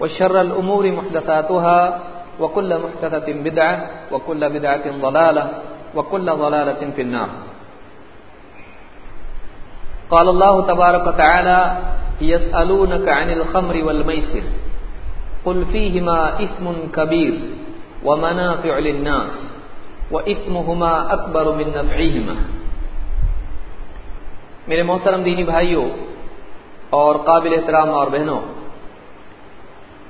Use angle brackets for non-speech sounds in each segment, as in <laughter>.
وشر الأمور محدثاتها وكل محدثة بدعة وكل بدعة ضلالة وكل ضلالة في النار. قال الله تبارك وتعالى يسألونك عن الخمر والميسر، قل فيهما إثم كبير ومنافع للناس، وإثمهما أكبر من نفعهما. میرے محترم دینی بھائیوں اور قابل احترام اور بہنوں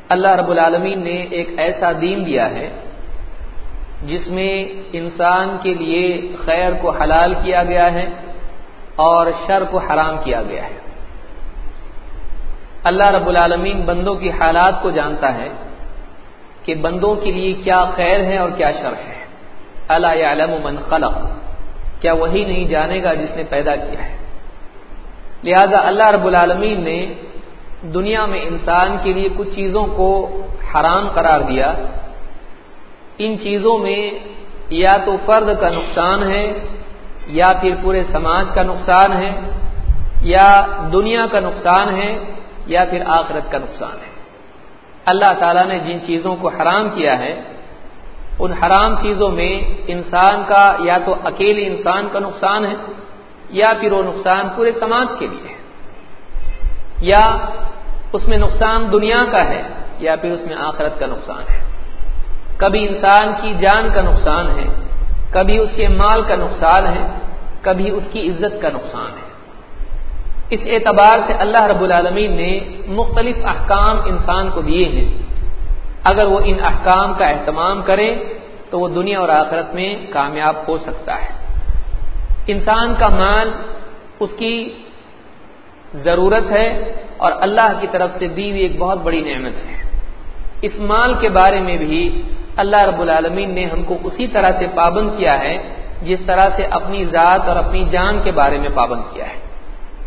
اللہ رب العالمین نے ایک ایسا دین دیا ہے جس میں انسان کے لیے خیر کو حلال کیا گیا ہے اور شر کو حرام کیا گیا ہے۔ اللہ رب العالمین بندوں کی حالات کو جانتا ہے کہ بندوں کے لیے کیا خیر ہے اور کیا شر ہے۔ اللہ علم من خلق۔ کیا وہی نہیں جانے گا جس نے پیدا کیا ہے۔ لہذا اللہ رب العالمین نے دنیا میں انسان کے لیے کچھ چیزوں کو حرام قرار دیا۔ ان چیزوں میں یا تو فرد کا نقصان ہے، یا پھر پورے سماج کا نقصان ہے، یا دنیا کا نقصان ہے، یا پھر آخرت کا نقصان ہے۔ اللہ تعالیٰ نے جن چیزوں کو حرام کیا ہے، ان حرام چیزوں میں انسان کا یا تو اکیلے انسان کا نقصان ہے، یا پھر وہ نقصان پورے سماج کے لیے ہے۔ یا اس میں نقصان دنیا کا ہے یا پھر اس میں آخرت کا نقصان ہے۔ کبھی انسان کی جان کا نقصان ہے، کبھی اس کے مال کا نقصان ہے، کبھی اس کی عزت کا نقصان ہے۔ اس اعتبار سے اللہ رب العالمین نے مختلف احکام انسان کو دیے ہیں۔ اگر وہ ان احکام کا اہتمام کرے تو وہ دنیا اور آخرت میں کامیاب ہو سکتا ہے۔ انسان کا مال اس کی ضرورت ہے اور اللہ کی طرف سے دی ہوئی ایک بہت بڑی نعمت ہے۔ اس مال کے بارے میں بھی اللہ رب العالمین نے ہم کو اسی طرح سے پابند کیا ہے، جس طرح سے اپنی ذات اور اپنی جان کے بارے میں پابند کیا ہے۔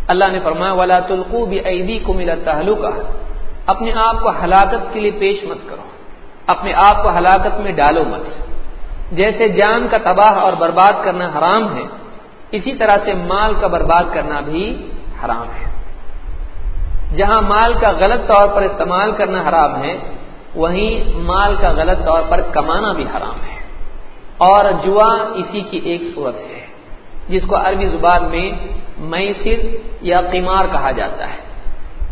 اللہ نے فرمایا، ولا تلقو بھی عیدی کو ملا تعلق اپنے آپ کو ہلاکت کے لیے پیش مت کرو۔ اپنے آپ کو ہلاکت میں ڈالو مت۔ جیسے جان کا تباہ اور برباد کرنا حرام ہے، اسی طرح سے مال کا برباد کرنا بھی حرام ہے۔ جہاں مال کا غلط طور پر استعمال کرنا حرام ہے، وہیں مال کا غلط طور پر کمانا بھی حرام ہے۔ اور جوا اسی کی ایک صورت ہے، جس کو عربی زبان میں میسر یا قمار کہا جاتا ہے۔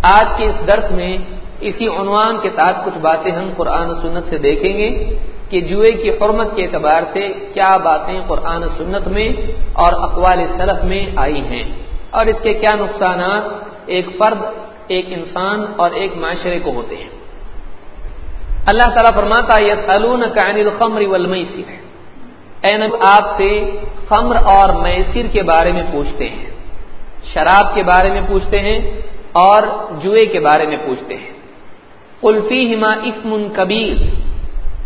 آج کے اس درس میں اسی عنوان کے تحت کچھ باتیں ہم قرآن و سنت سے دیکھیں گے کہ جوئے کی حرمت کے اعتبار سے کیا باتیں قرآن و سنت میں اور اقوال سلف میں آئی ہیں۔ اور اس کے کیا نقصانات، ایک فرد ایک انسان اور ایک معاشرے کو ہوتے ہیں۔ اللہ تعالیٰ فرماتا یہ سلون الخمر والمیسر۔ اے نبی، آپ سے خمر اور میسر کے بارے میں پوچھتے ہیں۔ شراب کے بارے میں پوچھتے ہیں اور جوئے کے بارے میں پوچھتے ہیں۔ قلفی ہما اسم کبیر۔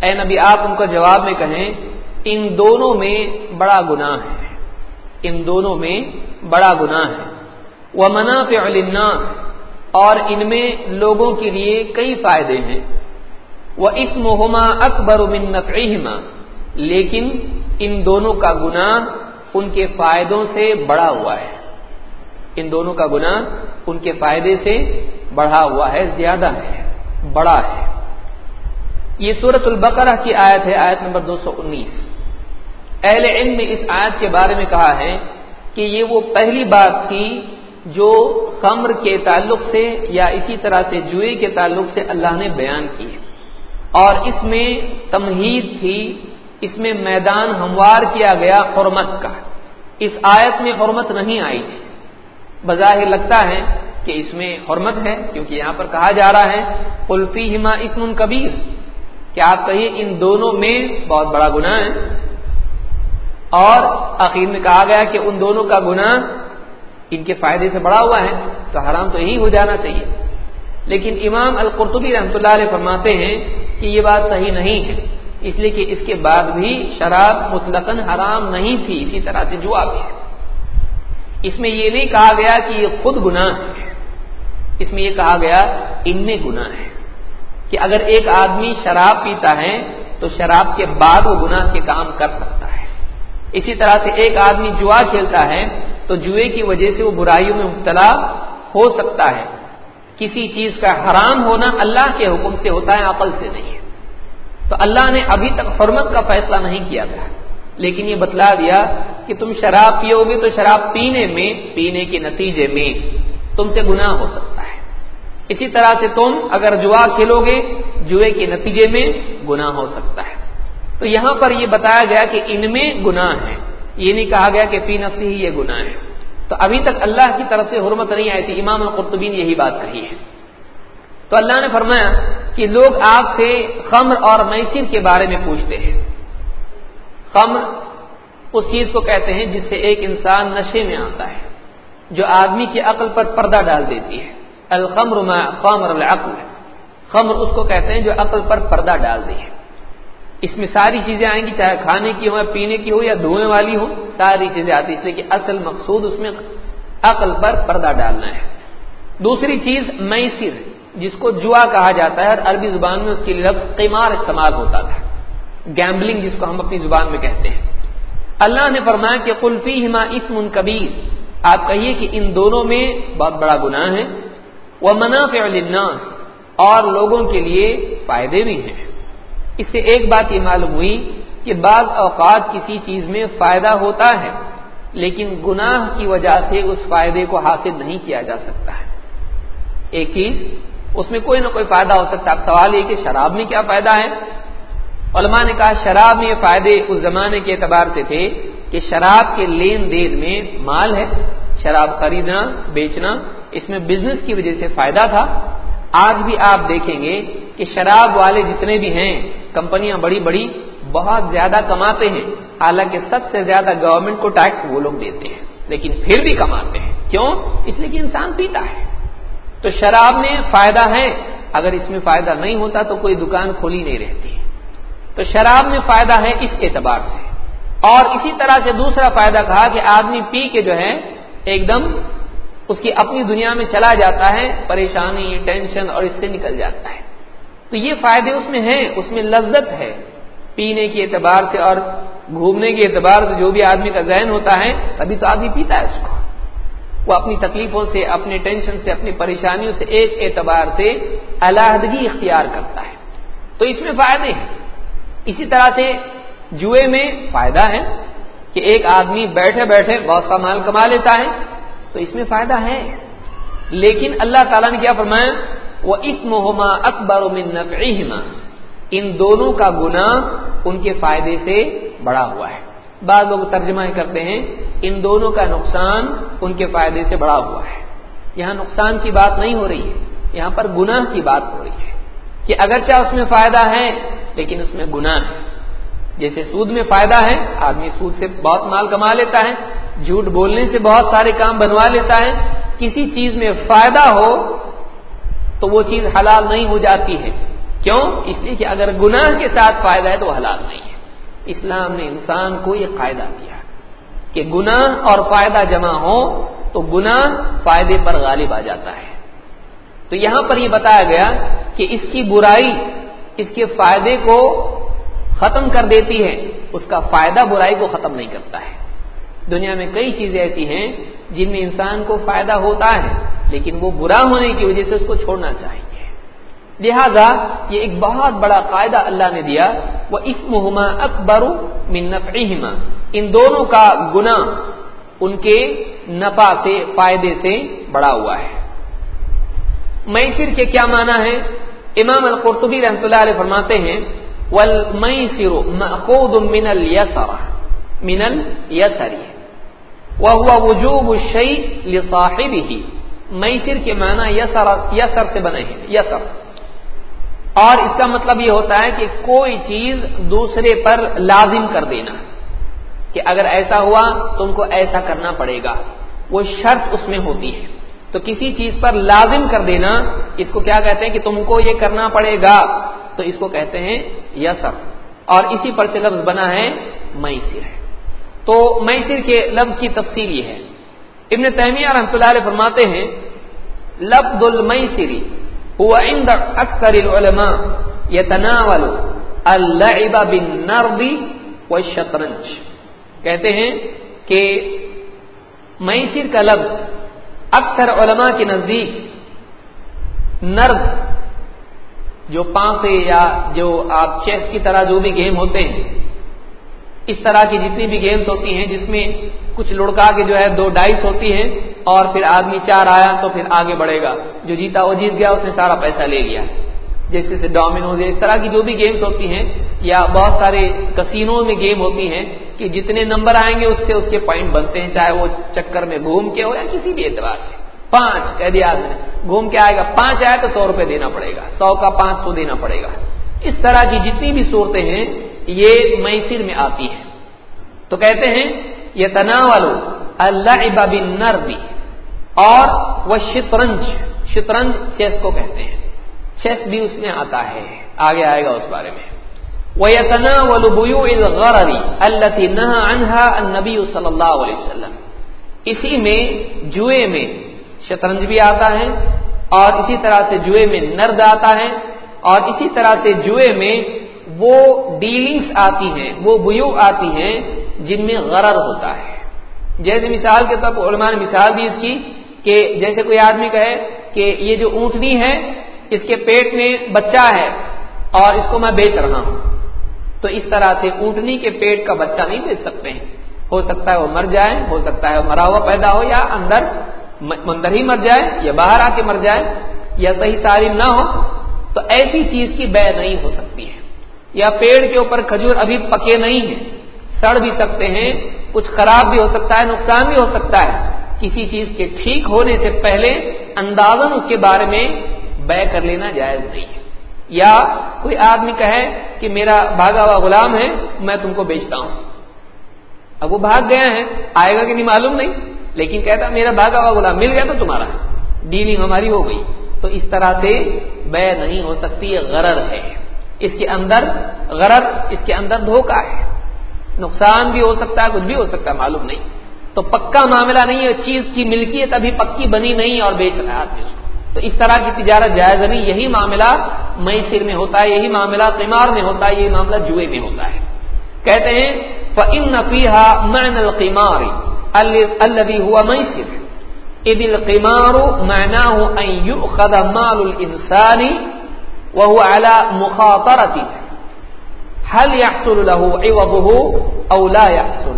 اے نبی، آپ ان کو جواب میں کہیں، ان دونوں میں بڑا گناہ ہے۔ ان دونوں میں بڑا گناہ ہے۔ وہ منافع الناس اور ان میں لوگوں کے لیے کئی فائدے ہیں۔ وہ اسم ہوما اکبر من نفعہما لیکن ان دونوں کا گناہ ان کے فائدوں سے بڑا ہوا ہے۔ ان دونوں کا گناہ ان کے فائدے سے بڑھا ہوا ہے، زیادہ ہے، بڑا ہے۔ یہ سورت البقرہ کی آیت ہے، آیت نمبر دو سو انیس۔ اہل علم نے اس آیت کے بارے میں کہا ہے کہ یہ وہ پہلی بات تھی جو خمر کے تعلق سے یا اسی طرح سے جوئے کے تعلق سے اللہ نے بیان کی اور اس میں تمہید تھی، اس میں میدان ہموار کیا گیا حرمت کا۔ اس آیت میں حرمت نہیں آئی تھی۔ بظاہر لگتا ہے کہ اس میں حرمت ہے، کیونکہ یہاں پر کہا جا رہا ہے قلفی ہما اسم کبیر۔ کیا آپ کہیے ان دونوں میں بہت بڑا گناہ ہے؟ اور عقید میں کہا گیا کہ ان دونوں کا گناہ ان کے فائدے سے بڑا ہوا ہے، تو حرام تو یہی ہو جانا چاہیے۔ لیکن امام القرطبی رحمۃ اللہ علیہ فرماتے ہیں کہ یہ بات صحیح نہیں ہے۔ اس لیے کہ اس کے بعد بھی شراب مطلق حرام نہیں تھی، اسی طرح سے جوا بھی ہے۔ اس میں یہ نہیں کہا گیا کہ یہ خود گناہ ہے۔ اس میں یہ کہا گیا ان میں گناہ ہے۔ کہ اگر ایک آدمی شراب پیتا ہے، تو شراب کے بعد وہ گناہ کے کام کر سکتا ہے۔ اسی طرح سے ایک آدمی جوا کھیلتا ہے تو جوئے کی وجہ سے وہ برائیوں میں مبتلا ہو سکتا ہے۔ کسی چیز کا حرام ہونا اللہ کے حکم سے ہوتا ہے، عقل سے نہیں۔ تو اللہ نے ابھی تک حرمت کا فیصلہ نہیں کیا تھا۔ لیکن یہ بتلا دیا کہ تم شراب پیو گے تو شراب پینے میں، پینے کے نتیجے میں تم سے گناہ ہو سکتا ہے۔ اسی طرح سے تم اگر جوا کھیلو گے، جوئے کے نتیجے میں گناہ ہو سکتا ہے۔ تو یہاں پر یہ بتایا گیا کہ ان میں گناہ ہے۔ یہ نہیں کہا گیا کہ پی نفسی ہی یہ گناہ ہے۔ تو ابھی تک اللہ کی طرف سے حرمت نہیں آئی تھی، امام القرطبی نے یہی بات کہی ہے۔ تو اللہ نے فرمایا کہ لوگ آپ سے خمر اور میسر کے بارے میں پوچھتے ہیں۔ خمر اس چیز کو کہتے ہیں جس سے ایک انسان نشے میں آتا ہے، جو آدمی کی عقل پر پردہ ڈال دیتی ہے۔ الخمر خمر العقل۔ خمر اس کو کہتے ہیں جو عقل پر پردہ ڈال دی ہے۔ اس میں ساری چیزیں آئیں گی، چاہے کھانے کی ہو یا پینے کی ہو یا دھونے والی ہو ساری چیزیں آتی اس لیے کہ اصل مقصود اس میں عقل پر پردہ ڈالنا ہے۔ دوسری چیز میسر، جس کو جوا کہا جاتا ہے، اور عربی زبان میں اس کے لیے قیمار استعمال ہوتا تھا۔ گیمبلنگ جس کو ہم اپنی زبان میں کہتے ہیں۔ اللہ نے فرمایا کہ قلفی ہما اسم کبیر۔ آپ کہیے کہ ان دونوں میں بہت بڑا گناہ ہے۔ وہ منافع للناس، اور لوگوں کے لیے فائدے بھی ہیں۔ اس سے ایک بات یہ معلوم ہوئی کہ بعض اوقات کسی چیز میں فائدہ ہوتا ہے، لیکن گناہ کی وجہ سے اس فائدے کو حاصل نہیں کیا جا سکتا ہے۔ ایک چیز، اس میں کوئی نہ کوئی فائدہ ہو سکتا ہے۔ اب سوال یہ کہ شراب میں کیا فائدہ ہے؟ علماء نے کہا شراب میں یہ فائدے اس زمانے کے اعتبار سے تھے کہ شراب کے لین دین میں مال ہے، شراب خریدنا، بیچنا، اس میں بزنس کی وجہ سے فائدہ تھا۔ آج بھی آپ دیکھیں گے کہ شراب والے جتنے بھی ہیں، کمپنیاں بڑی بڑی، بہت زیادہ کماتے ہیں۔ حالانکہ سب سے زیادہ گورنمنٹ کو ٹیکس وہ لوگ دیتے ہیں، لیکن پھر بھی کماتے ہیں۔ کیوں؟ اس لیے کہ انسان پیتا ہے۔ تو شراب میں فائدہ ہے۔ اگر اس میں فائدہ نہیں ہوتا تو کوئی دکان کھولی نہیں رہتی۔ تو شراب میں فائدہ ہے اس اعتبار سے۔ اور اسی طرح سے دوسرا فائدہ کہا کہ آدمی پی کے جو ہے، ایک دم اس کی اپنی دنیا میں چلا جاتا ہے، پریشانی، ٹینشن اور اس سے نکل جاتا ہے۔ تو یہ فائدے اس میں ہیں، اس میں لذت ہے۔ پینے کے اعتبار سے اور گھومنے کے اعتبار سے جو بھی آدمی کا ذہن ہوتا ہے، تبھی تو آدمی پیتا ہے اس کو۔ وہ اپنی تکلیفوں سے اپنی ٹینشن سے، اپنی پریشانیوں سے ایک اعتبار سے علیحدگی اختیار کرتا ہے۔ تو اس میں فائدے ہیں۔ اسی طرح سے جوئے میں فائدہ ہے کہ ایک آدمی بیٹھے بیٹھے بہت سا مال کما لیتا ہے۔ تو اس میں فائدہ ہے۔ لیکن اللہ تعالیٰ نے کیا فرمایا؟ وہ اس محما اکبر نفعہما ان دونوں کا گنا ان کے فائدے سے بڑا ہوا ہے۔ بعض لوگ ترجمہ کرتے ہیں، ان دونوں کا نقصان ان کے فائدے سے بڑا ہوا ہے۔ یہاں نقصان کی بات نہیں ہو رہی ہے، یہاں پر گناہ کی بات ہو رہی ہے کہ اگرچہ اس میں فائدہ ہے، لیکن اس میں گناہ ہے جیسے سود میں فائدہ ہے، آدمی سود سے بہت مال کما لیتا ہے، جھوٹ بولنے سے بہت سارے کام بنوا لیتا ہے۔ کسی چیز میں فائدہ ہو تو وہ چیز حلال نہیں ہو جاتی ہے۔ کیوں؟ اس لیے کہ اگر گناہ کے ساتھ فائدہ ہے تو وہ حلال نہیں ہے۔ اسلام نے انسان کو یہ قاعدہ دیا کہ گناہ اور فائدہ جمع ہو تو گناہ فائدے پر غالب آ جاتا ہے۔ تو یہاں پر یہ بتایا گیا کہ اس کی برائی، اس کے فائدے کو ختم کر دیتی ہے، اس کا فائدہ برائی کو ختم نہیں کرتا ہے۔ دنیا میں کئی چیزیں ایسی ہیں جن میں انسان کو فائدہ ہوتا ہے، لیکن وہ برا ہونے کی وجہ سے اس کو چھوڑنا چاہیے۔ لہذا یہ ایک بہت بڑا قاعدہ اللہ نے دیا وہ اسمہما اکبر من ان دونوں کا گنا ان کے نفع سے، فائدے سے بڑا ہوا ہے۔ میسر کے کیا معنی ہے؟ امام القرطبی رحمۃ اللہ علیہ فرماتے ہیں والمیسر مأخوذ من اليسر من اليسر. وهو وجوب الشيء لصاحبه. میسر کے معنی یسر یسر سے بنے ہیں یسر اور اس کا مطلب یہ ہوتا ہے کہ کوئی چیز دوسرے پر لازم کر دینا کہ اگر ایسا ہوا تم کو ایسا کرنا پڑے گا، وہ شرط اس میں ہوتی ہے۔ تو کسی چیز پر لازم کر دینا، اس کو کیا کہتے ہیں کہ تم کو یہ کرنا پڑے گا۔ تو اس کو کہتے ہیں یسر۔ اور اسی پر سے لفظ بنا ہے میسر۔ تو میسر کے لفظ کی تفصیل یہ ہے۔ ابن تیمیہ رحمۃ اللہ علیہ فرماتے ہیں، لفظ المیسری هو عند اکثر العلماء يتناول اللعب بالنرد والشطرنج۔ کہتے ہیں کہ میسر کا لفظ اکثر علماء کے نزدیک نرد جو پانسے یا جو آپ چیس کی طرح جو بھی گیم ہوتے ہیں، اس طرح کی جتنی بھی گیمز ہوتی ہیں، جس میں کچھ لڑکا کے جو ہے دو ڈائس ہوتی ہیں اور پھر آدمی چار آیا تو پھر آگے بڑھے گا۔ جو جیتا وہ جیت گیا، اس نے سارا پیسہ لے لیا۔ جیسے سے ڈومینوز اس طرح کی جو بھی گیمز ہوتی ہیں یا بہت سارے کسینوں میں گیم ہوتی ہیں کہ جتنے نمبر آئیں گے، اس سے اس کے پوائنٹ بنتے ہیں، چاہے وہ چکر میں گھوم کے ہو یا کسی بھی اعتبار سے۔ پانچ کہہ دیا آدمی گھوم کے آئے گا، پانچ آئے تو سو روپے دینا پڑے گا۔ سو کا پانچ سو دینا پڑے گا۔ اس طرح کی جتنی بھی صورتیں ہیں، یہ میسر میں آتی ہیں۔ تو کہتے ہیں یہ تناول اللہ اباب نردی اور وہ شطرنج شطرنج چیس کو کہتے ہیں۔ چیس بھی اس میں آتا ہے۔ آگے آئے گا اس بارے میں۔ وہ تناول غرری اللہ انہا النبی صلی اللہ علیہ وسلم۔ اسی میں، جوئے میں شطرنج بھی آتا ہے اور اسی طرح سے جوئے میں نرد آتا ہے اور اسی طرح سے جوئے میں وہ ڈیلنگس آتی ہیں، وہ بیو آتی ہیں جن میں غرر ہوتا ہے۔ جیسے مثال کے طور پر علماء نے مثال دی اس کی کہ جیسے کوئی آدمی کہے کہ یہ جو اونٹنی ہے، اس کے پیٹ میں بچہ ہے اور اس کو میں بیچ رہا ہوں۔ تو اس طرح سے اونٹنی کے پیٹ کا بچہ نہیں بیچ سکتے ہیں۔ ہو سکتا ہے وہ مر جائے، ہو سکتا ہے وہ مرا ہوا پیدا ہو یا اندر مندر ہی مر جائے یا باہر آ کے مر جائے یا صحیح تعلیم نہ ہو، تو ایسی چیز کی بے نہیں ہو سکتی ہے۔ یا پیڑ کے اوپر کھجور ابھی پکے نہیں ہیں، سڑ بھی سکتے ہیں، کچھ خراب بھی ہو سکتا ہے، نقصان بھی ہو سکتا ہے۔ کسی چیز کے ٹھیک ہونے سے پہلے اندازن اس کے بارے میں بے کر لینا جائز نہیں ہے۔ یا کوئی آدمی کہے کہ میرا بھاگا ہوا غلام ہے، میں تم کو بیچتا ہوں۔ اب وہ بھاگ گیا ہے، آئے گا کہ نہیں معلوم نہیں؟ لیکن کہتا میرا بھاگا ہوا غلام مل گیا تو تمہارا ڈیلنگ ہماری ہو گئی۔ تو اس طرح سے بے نہیں ہو سکتی یہ غرر ہے۔ اس کے اندر غرر، اس کے اندر دھوکا ہے۔ نقصان بھی ہو سکتا ہے کچھ بھی ہو سکتا ہے معلوم نہیں۔ تو پکا معاملہ نہیں ہے، چیز کی ملکیت ابھی پکی بنی نہیں اور بیچ رہا ہے آدمی اس کو۔ تو اس طرح کی تجارت جائز نہیں، یہی معاملہ میسر میں ہوتا ہے، یہی معاملہ قمار میں ہوتا ہے، یہی معاملہ جوئے میں ہوتا ہے۔ کہتے ہیں، فَإِنَّ فِيهَا مَعْنَ الْقِمَارِ۔ الَّذِي هُوَ مَيْسِرٌ. اذ القمار معناه ان يؤخذ مال الانسان وهو على مخاطرته هل يحصل له عوضه او لا يحصل؟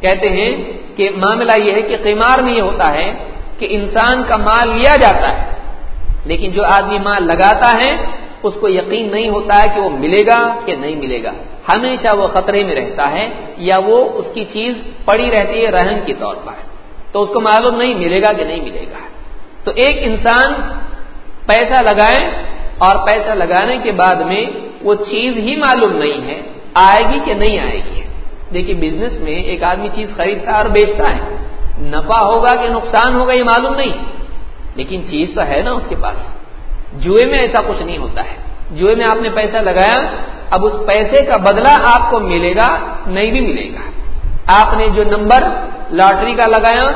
کہتے ہیں کہ معاملہ یہ ہے کہ قمار میں یہ ہوتا ہے کہ انسان کا مال لیا جاتا ہے، لیکن جو آدمی مال لگاتا ہے، اس کو یقین نہیں ہوتا ہے کہ وہ ملے گا کہ نہیں ملے گا۔ ہمیشہ وہ خطرے میں رہتا ہے یا وہ اس کی چیز پڑی رہتی ہے رہن کے طور پر۔ تو اس کو معلوم نہیں ملے گا کہ نہیں ملے گا۔ تو ایک انسان پیسہ لگائے اور پیسہ لگانے کے بعد میں وہ چیز ہی معلوم نہیں ہے، آئے گی کہ نہیں آئے گی۔ دیکھیے بزنس میں ایک آدمی چیز خریدتا ہے اور بیچتا ہے۔ نفع ہوگا کہ نقصان ہوگا یہ معلوم نہیں، لیکن چیز تو ہے نا اس کے پاس۔ جوئے میں ایسا کچھ نہیں ہوتا ہے۔ جوئے میں آپ نے پیسہ لگایا، اب اس پیسے کا بدلہ آپ کو ملے گا، نہیں بھی ملے گا۔ آپ نے جو نمبر لاٹری کا لگایا،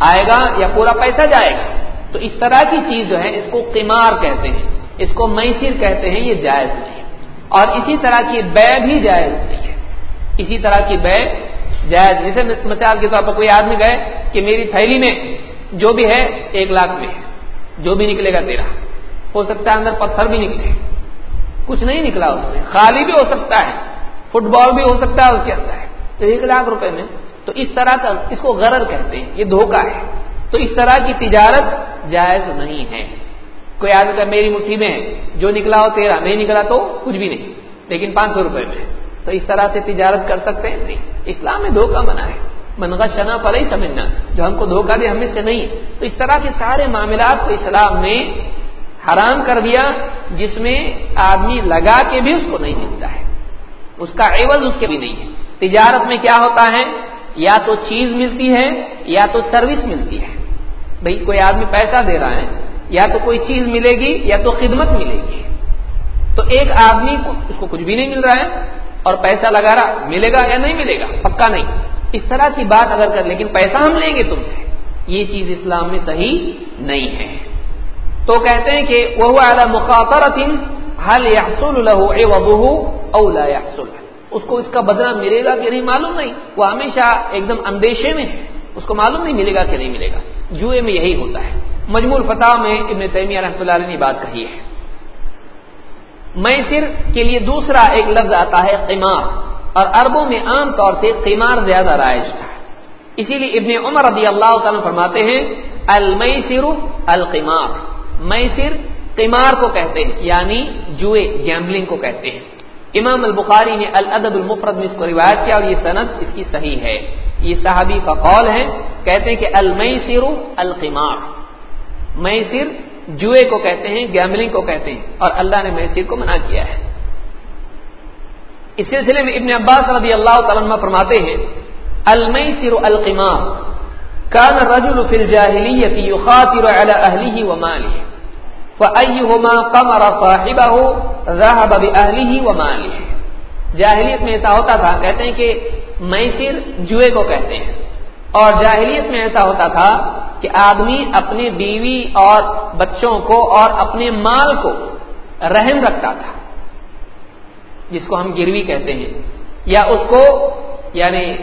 آئے گا یا پورا پیسہ جائے گا؟ تو اس طرح کی چیز جو ہے، اس کو قمار کہتے ہیں۔ اس کو میسر کہتے ہیں، یہ جائز نہیں ہے۔ اور اسی طرح کی بے بھی جائز نہیں ہے۔ اسی طرح کی بے جائز جیسے مثال کے طور پر کوئی آدمی گئے کہ میری تھیلی میں جو بھی ہے، ایک لاکھ میں ہے۔ جو بھی نکلے گا تیرا ہو سکتا ہے اندر پتھر بھی نکلے۔ کچھ نہیں نکلا اس میں۔ خالی بھی ہو سکتا ہے، فٹ بال بھی ہو سکتا ہے، اس کے اندر تو ایک لاکھ روپے میں، تو اس طرح کا اس کو غرر کہتے ہیں۔ یہ دھوکا ہے۔ تو اس طرح کی تجارت جائز نہیں ہے۔ کوئی آدمی کا میری مٹھی میں جو نکلا ہو تیرا، نہیں نکلا تو کچھ بھی نہیں، لیکن پانچ سو روپئے میں۔ تو اس طرح سے تجارت کر سکتے ہیں؟ نہیں۔ اسلام میں دھوکا بنا ہے۔ منگا شنا پل ہی سمجھنا جو ہم کو دھوکا دے، ہم سے نہیں۔ تو اس طرح کے سارے معاملات کو اسلام نے حرام کر دیا جس میں آدمی لگا کے بھی اس کو نہیں ملتا ہے۔ اس کا عوض اس کے بھی نہیں ہے۔ تجارت میں کیا ہوتا ہے؟ یا تو چیز ملتی ہے یا تو سروس ملتی ہے۔ بھائی کوئی آدمی پیسہ دے رہا ہے، یا تو کوئی چیز ملے گی یا تو خدمت ملے گی۔ تو ایک آدمی کو اس کو کچھ بھی نہیں مل رہا ہے اور پیسہ لگا رہا، ملے گا یا نہیں ملے گا؟ پکا نہیں۔ اس طرح کی بات اگر کر، لیکن پیسہ ہم لیں گے تم سے۔ یہ چیز اسلام میں صحیح نہیں ہے۔ تو کہتے ہیں کہ وہ اعلیٰ مخاطر حل یحصل اولا یحصل؟ اس کو اس کا بدلہ ملے گا کہ نہیں معلوم نہیں۔ وہ ہمیشہ ایک دم اندیشے میں ہے۔ اس کو معلوم نہیں ملے گا کہ نہیں ملے گا۔ جوئے میں یہی ہوتا ہے۔ مجمول فتح میں ابن تیمیہ رحمۃ اللہ علیہ نے بات کہی ہے۔ میسر کے لیے دوسرا ایک لفظ آتا ہے قیمار اور اربوں میں عام طور سے قیمار زیادہ رائج تھا اسی لیے ابن عمر رضی اللہ تعالیٰ فرماتے ہیں، المیسر القمار۔ میسر قمار کو کہتے ہیں یعنی جوئے، گیمبلنگ کو کہتے ہیں۔ امام البخاری نے الادب المفرد میں اس کو روایت کیا اور یہ صنعت اس کی صحیح ہے۔ یہ صحابی کا قول ہے، کہتے ہیں کہ المیسر القمار۔ میسر جوئے کو کہتے ہیں گیملنگ کو کہتے ہیں اور اللہ نے میسر کو منع کیا ہے۔ اس سلسلے میں ابن عباس رضی اللہ تعالیٰ فرماتے ہیں، المیسر القمار۔ كان رجل في الجاهلية يخاطر على أهله وماله، فأيهما قمر صاحبه ذهب بأهله وماله. جاہلیت میں ایسا ہوتا تھا، کہتے ہیں کہ میسر جوئے کو کہتے ہیں۔ اور جاہلیت میں ایسا ہوتا تھا کہ آدمی اپنے بیوی اور بچوں کو اور اپنے مال کو رحم رکھتا تھا، جس کو ہم گروی کہتے ہیں، یا اس کو یعنی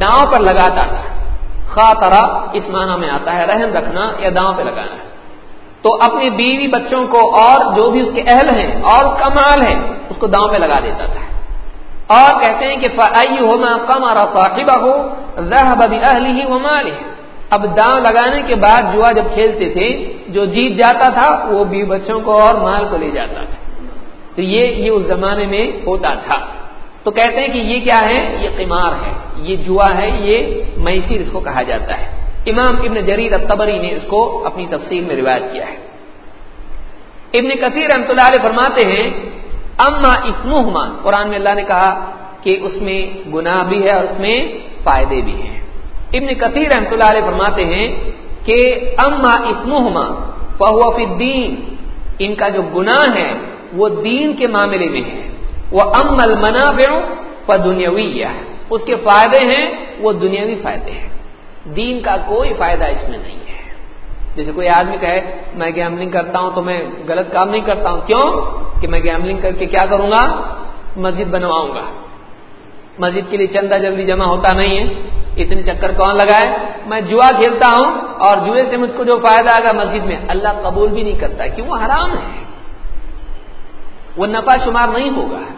داؤں پر لگاتا تھا۔ خاطرہ اس معنی میں آتا ہے، رحم رکھنا یا داؤں پہ لگانا تو اپنے بیوی بچوں کو اور جو بھی اس کے اہل ہیں اور اس کا مال ہے، اس کو داؤں پہ لگا دیتا تھا۔ اور کہتے ہیں کہ فعی ہو میں کم اور فاقبہ ہو اہلی ہی مال اب داؤں لگانے کے بعد جوا جب کھیلتے تھے، جو جیت جاتا تھا، وہ بھی بچوں کو اور مال کو لے جاتا تھا۔ تو یہ یہ اس زمانے میں ہوتا تھا۔ تو کہتے ہیں کہ یہ کیا ہے؟ یہ قمار ہے، یہ جوا ہے، یہ میسر اس کو کہا جاتا ہے۔ امام ابن جریر الطبری نے اس کو اپنی تفصیل میں روایت کیا ہے۔ ابن کثیر رحمۃ اللہ علیہ فرماتے ہیں، اما اسمہما، قرآن میں اللہ نے کہا کہ اس میں گناہ بھی ہے اور اس میں فائدے بھی ہیں۔ ابن کثیر رحمۃ اللہ علیہ فرماتے ہیں کہ اما اسمہما، فہو فی الدین، ان کا جو گناہ ہے، وہ دین کے معاملے میں ہے۔ وہ ام المنافع فدنیوی اس کے فائدے ہیں، وہ دنیاوی فائدے ہیں۔ دین کا کوئی فائدہ اس میں نہیں ہے۔ جیسے کوئی آدمی کہے، میں گیملنگ کرتا ہوں تو میں غلط کام نہیں کرتا ہوں۔ کیوں؟ کہ میں گیملنگ کر کے کیا کروں گا؟ مسجد بنواؤں گا۔ مسجد کے لیے چندہ جلدی جمع ہوتا نہیں ہے۔ اتنے چکر کون لگائے؟ میں جوا کھیلتا ہوں اور جوئے سے مجھ کو جو فائدہ آگا مسجد میں، اللہ قبول بھی نہیں کرتا، کیوں؟ وہ حرام ہے۔ وہ نفع شمار نہیں ہوگا۔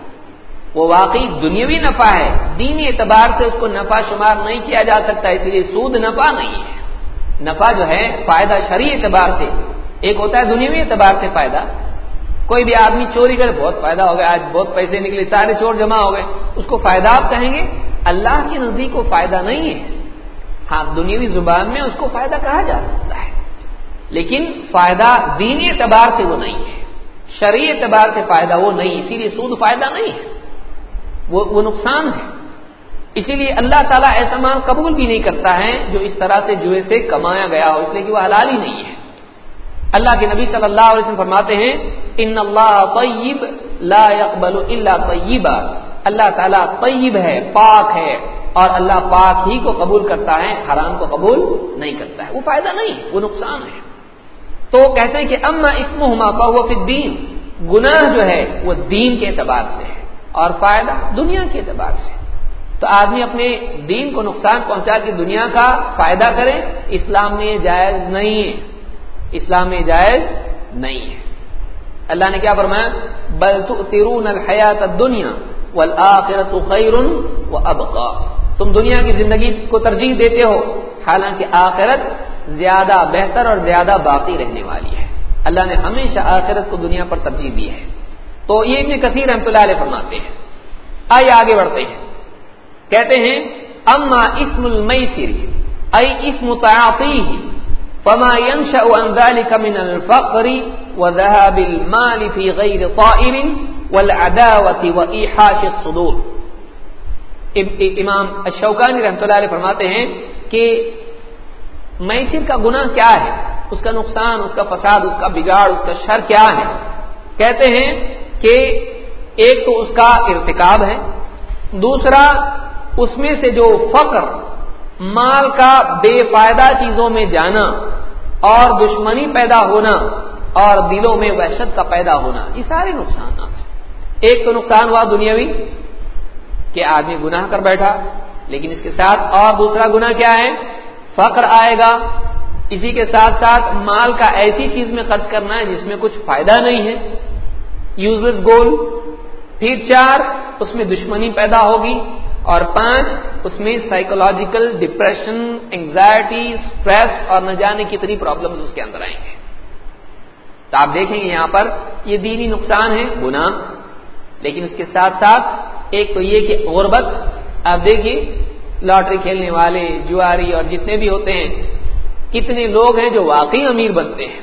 وہ واقعی دنیاوی نفع ہے۔ دینی اعتبار سے اس کو نفع شمار نہیں کیا جا سکتا، اس لیے سود نفع نہیں ہے۔ نفع جو ہے، فائدہ شرعی اعتبار سے، ایک ہوتا ہے دنیاوی اعتبار سے فائدہ۔ کوئی بھی آدمی چوری کرے، بہت فائدہ ہو گیا، آج بہت پیسے نکلے، سارے چور جمع ہو گئے، اس کو فائدہ آپ کہیں گے؟ اللہ کی نزدیک کو فائدہ نہیں ہے۔ ہاں دنیاوی زبان میں اس کو فائدہ کہا جا سکتا ہے، لیکن فائدہ دینی اعتبار سے وہ نہیں ہے۔ شرعی اعتبار سے فائدہ وہ نہیں، اسی لیے سود فائدہ نہیں ہے۔ وہ وہ نقصان ہے۔ اسی لیے اللہ تعالیٰ ایسا مال قبول بھی نہیں کرتا ہے جو اس طرح سے جوئے سے کمایا گیا ہو، اس لیے کہ وہ حلال ہی نہیں ہے۔ اللہ کے نبی صلی اللہ علیہ وسلم فرماتے ہیں، ان اللہ طیب لا يقبل الا طیبا اللہ تعالیٰ طیب ہے، پاک ہے، اور اللہ پاک ہی کو قبول کرتا ہے، حرام کو قبول نہیں کرتا ہے۔ وہ فائدہ نہیں وہ نقصان ہے۔ تو کہتے ہیں کہ اما اسم ہما وہ دین گناہ جو ہے، وہ دین کے اعتبار سے ہے۔ اور فائدہ دنیا کے اعتبار سے۔ تو آدمی اپنے دین کو نقصان پہنچا کے دنیا کا فائدہ کرے، اسلام میں جائز نہیں ہے۔ اسلام میں جائز نہیں ہے۔ اللہ نے کیا فرمایا؟ بل تؤثرون الحیات الدنیا والآخرت خیر وابقا تم دنیا کی زندگی کو ترجیح دیتے ہو، حالانکہ آخرت زیادہ بہتر اور زیادہ باقی رہنے والی ہے۔ اللہ نے ہمیشہ آخرت کو دنیا پر ترجیح دی ہے۔ تو یہ ابن کثیر رحمۃ اللہ علیہ فرماتے ہیں۔ آئیے آگے بڑھتے ہیں۔ کہتے ہیں، اما اسم المیسر، ای اسم تعاطیہ، فما ينشأ عن ذلك من الفقر وذهاب المال في غير طائر والعداوة وإيحاش الصدور۔ امام الشوکانی رحمۃ اللہ علیہ فرماتے ہیں کہ میسر کا گناہ کیا ہے؟ اس کا نقصان، اس کا فساد، اس کا بگاڑ، اس کا شر کیا ہے؟ کہتے ہیں کہ ایک تو اس کا ارتکاب ہے، دوسرا اس میں سے جو فقر، مال کا بے فائدہ چیزوں میں جانا اور دشمنی پیدا ہونا اور دلوں میں وحشت کا پیدا ہونا، یہ سارے نقصانات ہیں۔ ایک تو نقصان ہوا دنیاوی کہ آدمی گناہ کر بیٹھا، لیکن اس کے ساتھ اور دوسرا گنا کیا ہے؟ فقر آئے گا۔ اسی کے ساتھ ساتھ مال کا ایسی چیز میں خرچ کرنا ہے جس میں کچھ فائدہ نہیں ہے۔ یوزلیس گول، پھر چار، اس میں دشمنی پیدا ہوگی، اور پانچ، اس میں سائیکولوجیکل ڈپریشن انگزائٹی اسٹریس اور نہ جانے کتنی پرابلم اس کے اندر آئیں گے۔ تو آپ دیکھیں گے یہاں پر یہ دینی نقصان ہے، گناہ۔ لیکن اس کے ساتھ ساتھ ایک تو یہ کہ غربت، آپ دیکھیے لاٹری کھیلنے والے، جواری اور جتنے بھی ہوتے ہیں، کتنے لوگ ہیں جو واقعی امیر بنتے ہیں۔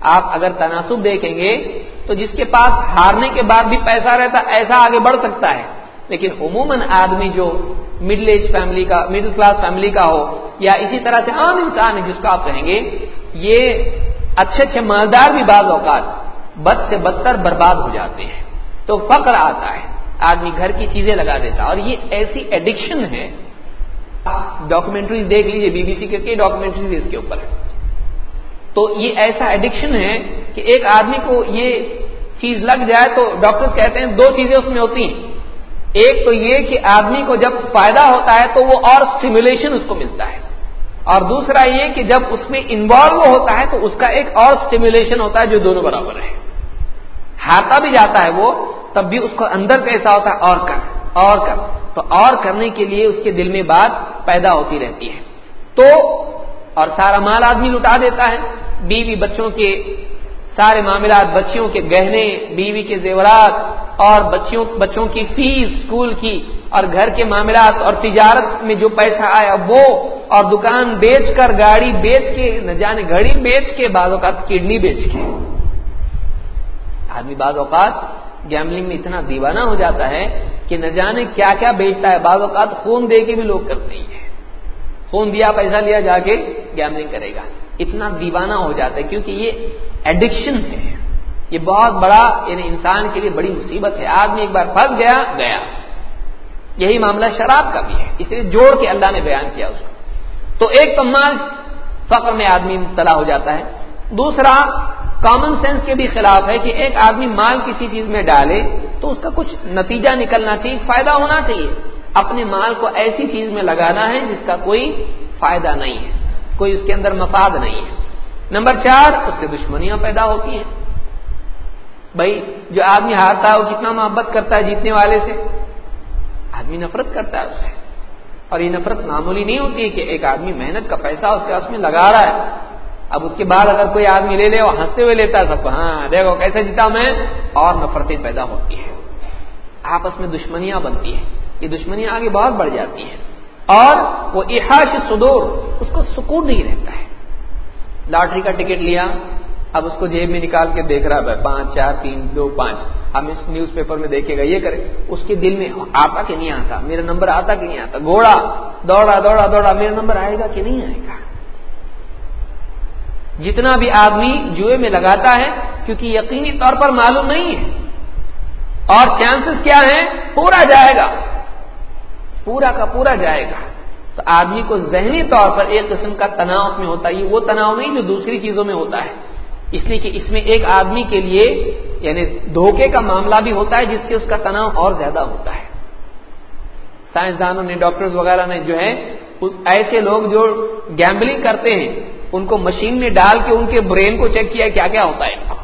آپ اگر تناسب دیکھیں گے تو جس کے پاس ہارنے کے بعد بھی پیسہ رہتا ایسا آگے بڑھ سکتا ہے۔ لیکن عموماً آدمی جو مڈل ایج فیملی کا مڈل کلاس فیملی کا ہو یا اسی طرح سے عام انسان ہے جس کو آپ کہیں گے، یہ اچھے اچھے مالدار بھی بعض اوقات بد سے بدتر برباد ہو جاتے ہیں۔ تو فقر آتا ہے۔ آدمی گھر کی چیزیں لگا دیتا اور یہ ایسی ایڈکشن ہے۔ ڈاکومنٹریز دیکھ لیجیے بی بی سی کے ڈاکومنٹریز اس کے اوپر ہے۔ تو یہ ایسا ایڈکشن ہے کہ ایک آدمی کو یہ چیز لگ جائے تو ڈاکٹر کہتے ہیں دو چیزیں اس میں ہوتی ہیں۔ ایک تو یہ کہ آدمی کو جب فائدہ ہوتا ہے تو وہ اور اسٹیمولیشن اس کو ملتا ہے۔ اور دوسرا یہ کہ جب اس میں انوالو ہوتا ہے تو اس کا ایک اور اسٹیمولیشن ہوتا ہے جو دونوں برابر ہے۔ ہارتا بھی جاتا ہے وہ، تب بھی اس کو اندر کیسا ہوتا ہے، اور کر اور کر۔ تو اور کرنے کے لیے اس کے دل میں بات پیدا ہوتی رہتی ہے۔ تو اور سارا مال آدمی لٹا دیتا ہے۔ بیوی بچوں کے سارے معاملات، بچیوں کے گہنے، بیوی کے زیورات اور بچیوں، بچوں کی فیس اسکول کی اور گھر کے معاملات اور تجارت میں جو پیسہ آیا وہ اور دکان بیچ کر، گاڑی بیچ کے، نہ جانے گھڑی بیچ کے، بعض اوقات کڈنی بیچ کے۔ آدمی بعض اوقات گیملنگ میں اتنا دیوانہ ہو جاتا ہے کہ نہ جانے کیا کیا بیچتا ہے۔ بعض اوقات خون دے کے بھی لوگ کرتے ہی ہیں۔ خون دیا، پیسہ لیا جا کے گیملنگ کرے گا۔ اتنا دیوانہ ہو جاتا ہے کیونکہ یہ ایڈکشن ہے۔ یہ بہت بڑا یعنی انسان کے لیے بڑی مصیبت ہے۔ آدمی ایک بار پھنس گیا گیا۔ یہی معاملہ شراب کا بھی ہے۔ اس لیے جوڑ کے اللہ نے بیان کیا اس کو۔ تو ایک تو مال فقر میں آدمی مبتلا ہو جاتا ہے۔ دوسرا کامن سینس کے بھی خلاف ہے کہ ایک آدمی مال کسی چیز میں ڈالے تو اس کا کچھ نتیجہ نکلنا چاہیے، فائدہ ہونا چاہیے۔ اپنے مال کو ایسی چیز میں لگانا ہے جس کا کوئی فائدہ نہیں ہے۔ کوئی اس کے اندر مفاد نہیں ہے۔ نمبر چار، اس سے دشمنیاں پیدا ہوتی ہیں۔ بھائی، جو آدمی ہارتا ہے، وہ کتنا محبت کرتا ہے جیتنے والے سے۔ آدمی نفرت کرتا ہے اسے۔ اور یہ نفرت معمولی نہیں ہوتی کہ ایک آدمی محنت کا پیسہ اس کے اس میں لگا رہا ہے۔ اب اس کے بعد اگر کوئی آدمی لے لے وہ ہنستے ہوئے لیتا ہے، سب کو ہاں دیکھو کیسے جیتا میں۔ اور نفرتیں پیدا ہوتی ہیں۔ آپس میں دشمنیاں بنتی ہیں۔ یہ دشمنیاں آگے بہت بڑھ جاتی ہیں۔ اور وہ احاش سدور اس کو سکون نہیں رہتا ہے۔ لاٹری کا ٹکٹ لیا، اب اس کو جیب میں نکال کے دیکھ رہا ہے، پانچ، چار، تین، دو، پانچ۔ ہم اس نیوز پیپر میں دیکھے گا، یہ کرے۔ اس کے دل میں آتا کہ نہیں آتا، میرا نمبر آتا کہ نہیں آتا، گھوڑا، دوڑا دوڑا دوڑا، میرا نمبر آئے گا کہ نہیں آئے گا؟ جتنا بھی آدمی جوئے میں لگاتا ہے، کیونکہ یقینی طور پر معلوم نہیں ہے۔ اور چانسز کیا ہیں؟ پورا جائے گا۔ پورا کا پورا جائے گا۔ تو آدمی کو ذہنی طور پر ایک قسم کا تناؤ میں ہوتا ہے وہ تناؤ نہیں جو دوسری چیزوں میں ہوتا ہے۔ اس لیے کہ اس میں ایک آدمی کے لیے یعنی دھوکے کا معاملہ بھی ہوتا ہے جس سے اس کا تناؤ اور زیادہ ہوتا ہے۔ سائنسدانوں نے، ڈاکٹرز وغیرہ نے جو ہے ایسے لوگ جو گیمبلنگ کرتے ہیں، ان کو مشین میں ڈال کے ان کے برین کو چیک کیا کیا کیا ہوتا ہے ان کو؟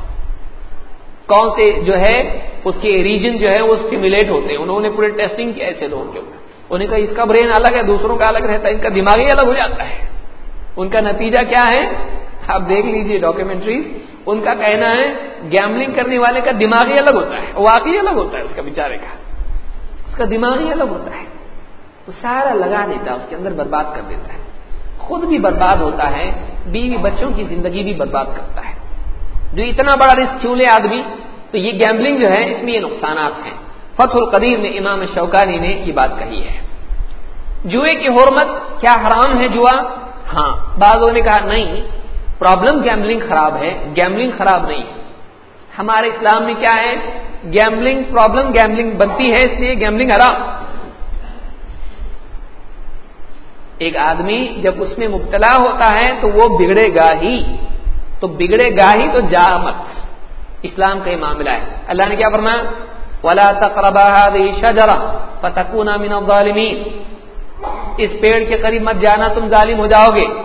کون سے جو ہے، اس کے ریجن جو ہے، وہ اسٹیمولیٹ ہوتے ہیں۔ انہوں نے پورے ٹیسٹنگ کیا ایسے لوگوں کے اوپر۔ انہیں کہا اس کا برین الگ ہے، دوسروں کا الگ رہتا ہے، ان کا دماغ ہی الگ ہو جاتا ہے۔ ان کا نتیجہ کیا ہے؟ آپ دیکھ لیجیے ڈاکومنٹریز ان کا کہنا ہے گیملنگ کرنے والے کا دماغ ہی الگ ہوتا ہے، واقعی الگ ہوتا ہے اس کا بیچارے کا۔ اس کا دماغ ہی الگ ہوتا ہے۔ وہ سارا لگا دیتا ہے، اس کے اندر برباد کر دیتا ہے۔ خود بھی برباد ہوتا ہے، بیوی بچوں کی زندگی بھی برباد کرتا ہے۔ جو اتنا بڑا رسک کیوں لے آدمی؟ تو یہ گیمبلنگ جو ہے، اس میں یہ نقصانات ہیں۔ فتح القدیر میں امام شوکانی نے یہ بات کہی ہے۔ جوئے کی حرمت کیا حرام ہے جوا ہاں بعض نے کہا نہیں پرابلم گیملنگ خراب ہے گیملنگ خراب نہیں۔ ہے ہمارے اسلام میں کیا ہے؟ گیملنگ پرابلم گیملنگ بنتی ہے، اس لیے گیملنگ حرام۔ ایک آدمی جب اس میں مبتلا ہوتا ہے تو وہ بگڑے گا ہی۔ تو بگڑے گا ہی تو جا مت۔ اسلام کا یہ معاملہ ہے۔ اللہ نے کیا فرمایا؟ ولا تقربا شجرا فتكون من الظالمين۔ اس پیڑ کے قریب مت جانا، تم ظالم ہو جاؤ گے۔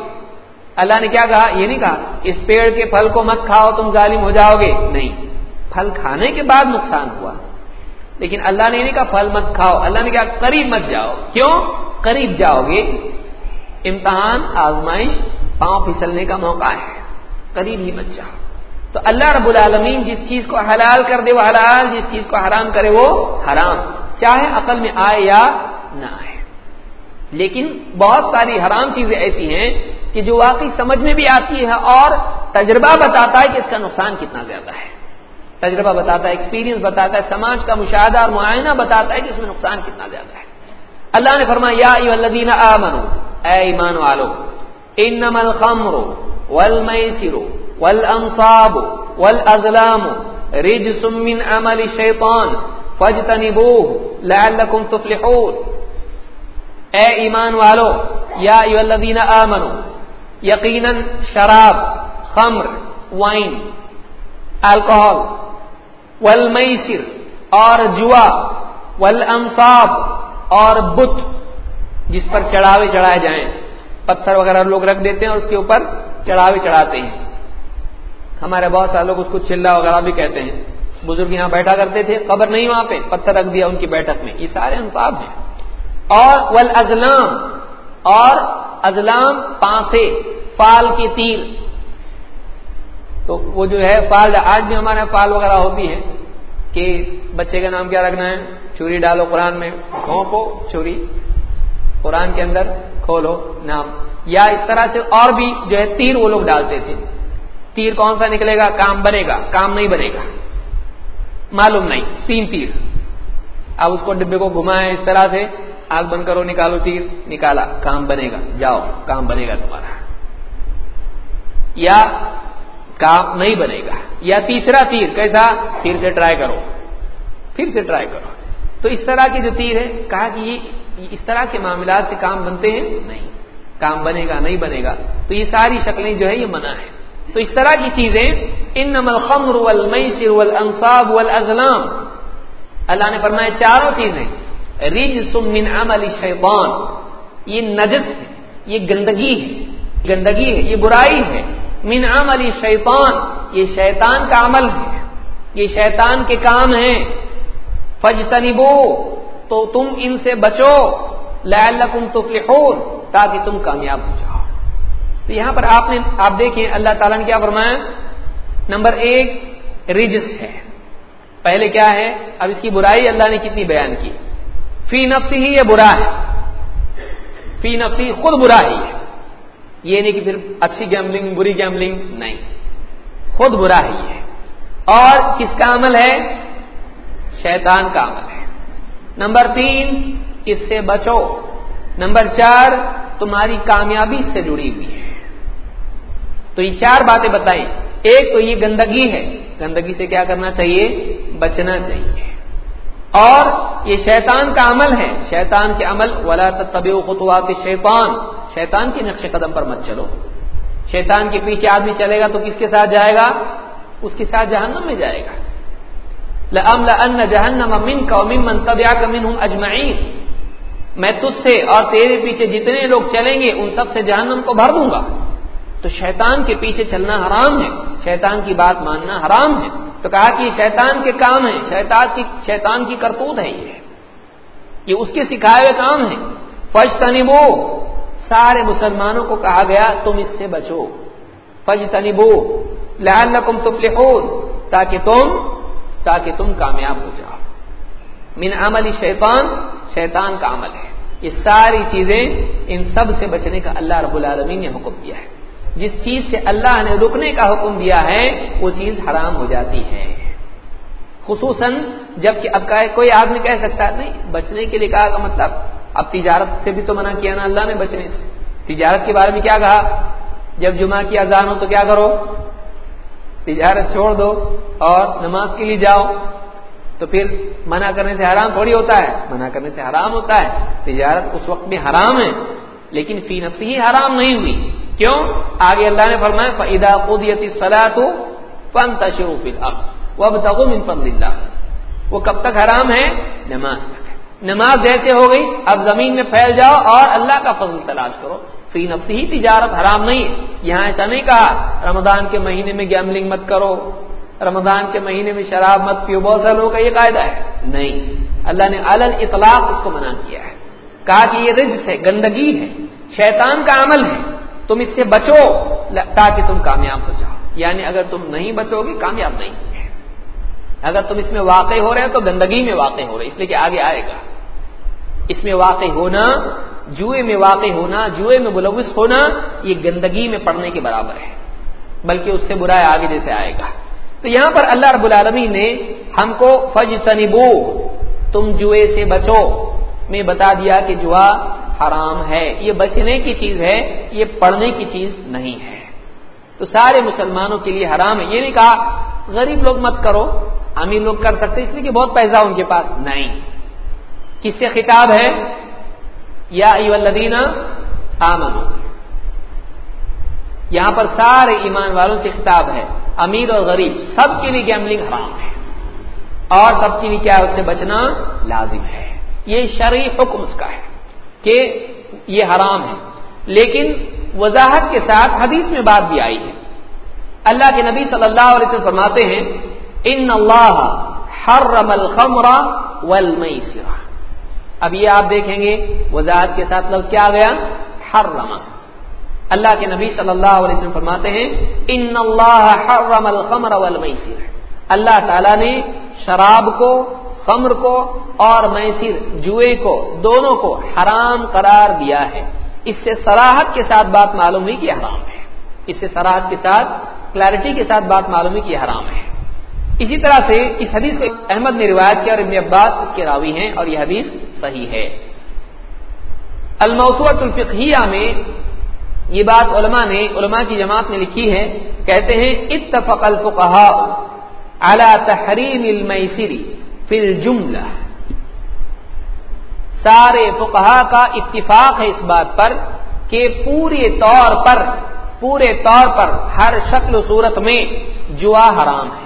اللہ نے کیا کہا؟ یہ نہیں کہا، اس پیڑ کے پھل کو مت کھاؤ، تم ظالم ہو جاؤ گے۔ نہیں، پھل کھانے کے بعد نقصان ہوا۔ لیکن اللہ نے نہیں کہا، پھل مت کھاؤ۔ اللہ نے کہا، قریب مت جاؤ۔ کیوں؟ قریب جاؤ گے۔ امتحان، آزمائش، پاؤں پھسلنے کا موقع ہے۔ قریب ہی مت جاؤ۔ تو اللہ رب العالمین جس چیز کو حلال کر دے، وہ حلال، جس چیز کو حرام کرے، وہ حرام۔ چاہے عقل میں آئے یا نہ آئے۔ لیکن بہت ساری حرام چیزیں ایسی ہیں کہ جو واقعی سمجھ میں بھی آتی ہے اور تجربہ بتاتا ہے کہ اس کا نقصان کتنا زیادہ ہے۔ تجربہ بتاتا ہے ایکسپیرینس بتاتا ہے، سماج کا مشاہدہ اور معائنہ بتاتا ہے کہ اس میں نقصان کتنا زیادہ ہے۔ اللہ نے فرمایا، یا الذین آمنو اے ایمان والو، انما الخمر والمیسر والانصاب والازلام رجس من عمل الشیطان فاجتنبوه لعلکم تفلحون. اے ایمان والو، یا ایو الذین آمنو یقینا شراب، خمر، وائن الکحل والمیسر اور جوا، والانصاب اور بت، جس پر چڑھاوے چڑھائے جائیں، پتھر وغیرہ لوگ رکھ دیتے ہیں اور اس کے اوپر چڑھاوے چڑھاتے ہیں۔ ہمارے بہت سارے لوگ اس کو چلا وغیرہ بھی کہتے ہیں۔ بزرگ یہاں بیٹھا کرتے تھے، قبر نہیں وہاں پہ، پتھر رکھ دیا ان کی بیٹھک میں۔ یہ سارے انصاب ہیں۔ اور ول ازلام اور ازلام پانسے، فال کی تیر۔ تو وہ جو ہے، فال، آج بھی ہمارے فال وغیرہ ہوتی ہے کہ بچے کا نام کیا رکھنا ہے؟ چوری ڈالو قرآن میں۔ گھونپو چوری قرآن کے اندر کھولو نام۔ یا اس طرح سے اور بھی جو ہے تیر وہ لوگ ڈالتے تھے۔ تیر کون سا نکلے گا؟ کام بنے گا، کام نہیں بنے گا۔ معلوم نہیں، تین تیر۔ اب اس کو ڈبے کو گھمائے اس طرح سے، آگ بند کرو، نکالو تیر، نکالا، کام بنے گا۔ جاؤ، کام بنے گا تمہارا۔ یا کام نہیں بنے گا، یا تیسرا تیر، کیسا؟ پھر سے ٹرائی کرو۔ پھر سے ٹرائی کرو۔ تو اس طرح کی جو تیر ہے، کہا کہ یہ، اس طرح کے معاملات سے کام بنتے ہیں؟ نہیں۔ کام بنے گا، نہیں بنے گا۔ تو یہ ساری شکلیں جو ہے، یہ منع ہے تو اس طرح کی چیزیں ان الخمر والمیسر والانصاب والازلام۔ اللہ نے فرمایا چاروں چیزیں۔ رجس من عمل شیطان یہ نجس ہے، یہ گندگی ہے گندگی ہے، یہ برائی ہے۔ من عمل شیطان یہ شیطان کا عمل ہے۔ یہ شیطان کے کام ہیں۔ فجتنبو تو تم ان سے بچو۔ لعلکم تفلحون، تاکہ تم کامیاب ہو جاؤ۔ تو یہاں پر آپ نے، آپ دیکھیں اللہ تعالیٰ نے کیا فرمایا؟ نمبر ایک، رجس ہے۔ پہلے کیا ہے؟ اب اس کی برائی اللہ نے کتنی بیان کی؟ فی نفسی ہی یہ برا ہے۔ فی نفسی خود برا ہی ہے۔ یہ نہیں کہ پھر اچھی گیملنگ بری گیملنگ نہیں۔ خود برا ہی ہے۔ اور کس کا عمل ہے؟ شیطان کا عمل ہے۔ نمبر تین، اس سے بچو۔ نمبر چار، تمہاری کامیابی سے جڑی ہوئی ہے۔ تو یہ چار باتیں بتائیں۔ ایک تو یہ گندگی ہے۔ گندگی سے کیا کرنا چاہیے؟ بچنا چاہیے۔ اور یہ شیطان کا عمل ہے۔ شیطان کے عمل، ولا طب خطوات شیطان شیطان کے نقش قدم پر مت چلو۔ شیطان کے پیچھے آدمی چلے گا تو کس کے ساتھ جائے گا؟ اس کے ساتھ جہنم میں جائے گا۔ ان جہنم امن کا امن منتبیا کمن ہوں اجمعین میں تجھ سے اور تیرے پیچھے جتنے لوگ چلیں گے، ان سب سے جہنم کو بھر دوں گا۔ تو شیطان کے پیچھے چلنا حرام ہے۔ شیطان کی بات ماننا حرام ہے۔ تو کہا کہ یہ شیطان کے کام ہے شیطان کی شیطان کی کرتوت ہے یہ۔ یہ اس کے سکھائے ہوئے کام ہے فج تنبو سارے مسلمانوں کو کہا گیا، تم اس سے بچو۔ فج تنبو لہن کم تاکہ تم تاکہ تم کامیاب ہو جاؤ۔ من عمل شیطان شیطان کا عمل ہے۔ یہ ساری چیزیں ان سب سے بچنے کا اللہ رب العالمین نے حکم دیا ہے۔ جس چیز سے اللہ نے رکنے کا حکم دیا ہے، وہ چیز حرام ہو جاتی ہے۔ خصوصاً جبکہ اب کوئی آدمی کہہ سکتا ہے، نہیں، بچنے کے لیے کہا کا مطلب اب تجارت سے بھی تو منع کیا نا اللہ نے بچنے سے۔ تجارت کے بارے میں کیا کہا؟ جب جمعہ کی اذان ہو تو کیا کرو؟ تجارت چھوڑ دو اور نماز کے لیے جاؤ۔ تو پھر منع کرنے سے حرام تھوڑی ہوتا ہے۔ منع کرنے سے حرام ہوتا ہے۔ تجارت اس وقت میں حرام ہے، لیکن فی نفسی ہی حرام نہیں ہوئی۔ کیوں؟ آگے اللہ نے فرمایا فدا قدیتی سلا تو فن تشرو فی وہ اب تک اللہ وہ کب تک حرام ہے؟ نماز تک نماز جیسے ہو گئی، اب زمین میں پھیل جاؤ اور اللہ کا فضل تلاش کرو۔ فی نفسی ہی تجارت حرام نہیں ہے۔ یہاں ایسا نہیں کہا، رمضان کے مہینے میں گیملنگ مت کرو، رمضان کے مہینے میں شراب مت پیو، بہت سارے لوگوں کا یہ قاعدہ ہے۔ نہیں، اللہ نے الگ اطلاق اس کو منع کیا ہے۔ کہا کہ یہ رجس ہے، گندگی ہے، شیطان کا عمل ہے۔ تم اس سے بچو تاکہ تم کامیاب ہو جاؤ۔ یعنی اگر تم نہیں بچو گے، کامیاب نہیں اگر تم اس میں واقع ہو رہے ہیں تو گندگی میں واقع ہو رہے اس لیے کہ آگے آئے گا۔ اس میں واقع ہونا، جوئے میں واقع ہونا، جوئے میں ملوث ہونا، یہ گندگی میں پڑنے کے برابر ہے۔ بلکہ اس سے برا آگے جیسے آئے گا۔ تو یہاں پر اللہ رب العالمین نے ہم کو فج تنبو تم جوئے سے بچو۔ میں بتا دیا کہ جوا حرام ہے، یہ بچنے کی چیز ہے، یہ پڑھنے کی چیز نہیں ہے۔ تو سارے مسلمانوں کے لیے حرام ہے۔ یہ نہیں کہا غریب لوگ مت کرو، امیر لوگ کر سکتے اس لیے کہ بہت پیسہ ان کے پاس نہیں۔ کس سے خطاب ہے؟ یا الدینہ آمن یہاں پر سارے ایمان والوں سے خطاب ہے، امیر اور غریب، سب کے لیے گیملنگ حرام ہے۔ اور سب کے لیے کیا اس سے بچنا لازم ہے۔ یہ شریف حکم اس کا ہے۔ کہ یہ حرام ہے۔ لیکن وضاحت کے ساتھ حدیث میں بات بھی آئی ہے۔ اللہ کے نبی صلی اللہ علیہ وسلم فرماتے ہیں، ان اللہ حرم الخمر والمیسر. اب یہ آپ دیکھیں گے، وضاحت کے ساتھ لفظ کیا گیا؟ حرم۔ اللہ کے نبی صلی اللہ علیہ وسلم فرماتے ہیں، ان اللہ حرم الخمر والمیسر. اللہ تعالی نے شراب کو خمر کو اور میسر جوئے کو، دونوں کو حرام قرار دیا ہے۔ اس سے سراحت کے ساتھ بات معلوم ہوئی کہ حرام ہے۔ اس سے سراحت کے ساتھ کلیرٹی کے ساتھ بات معلوم ہوئی کہ حرام ہے۔ اسی طرح سے اس حدیث کو احمد نے روایت کیا اور ابن عباس اس کے راوی ہیں اور یہ حدیث صحیح ہے۔ الموسوت الفقیہ میں یہ بات علماء نے، علماء کی جماعت نے لکھی ہے۔ کہتے ہیں، اتفق الفقهاء على تحریم المیسر۔ فی الجملہ۔ سارے فقہا کا اتفاق ہے اس بات پر کہ پورے طور پر، پورے طور پر ہر شکل و صورت میں جوا حرام ہے۔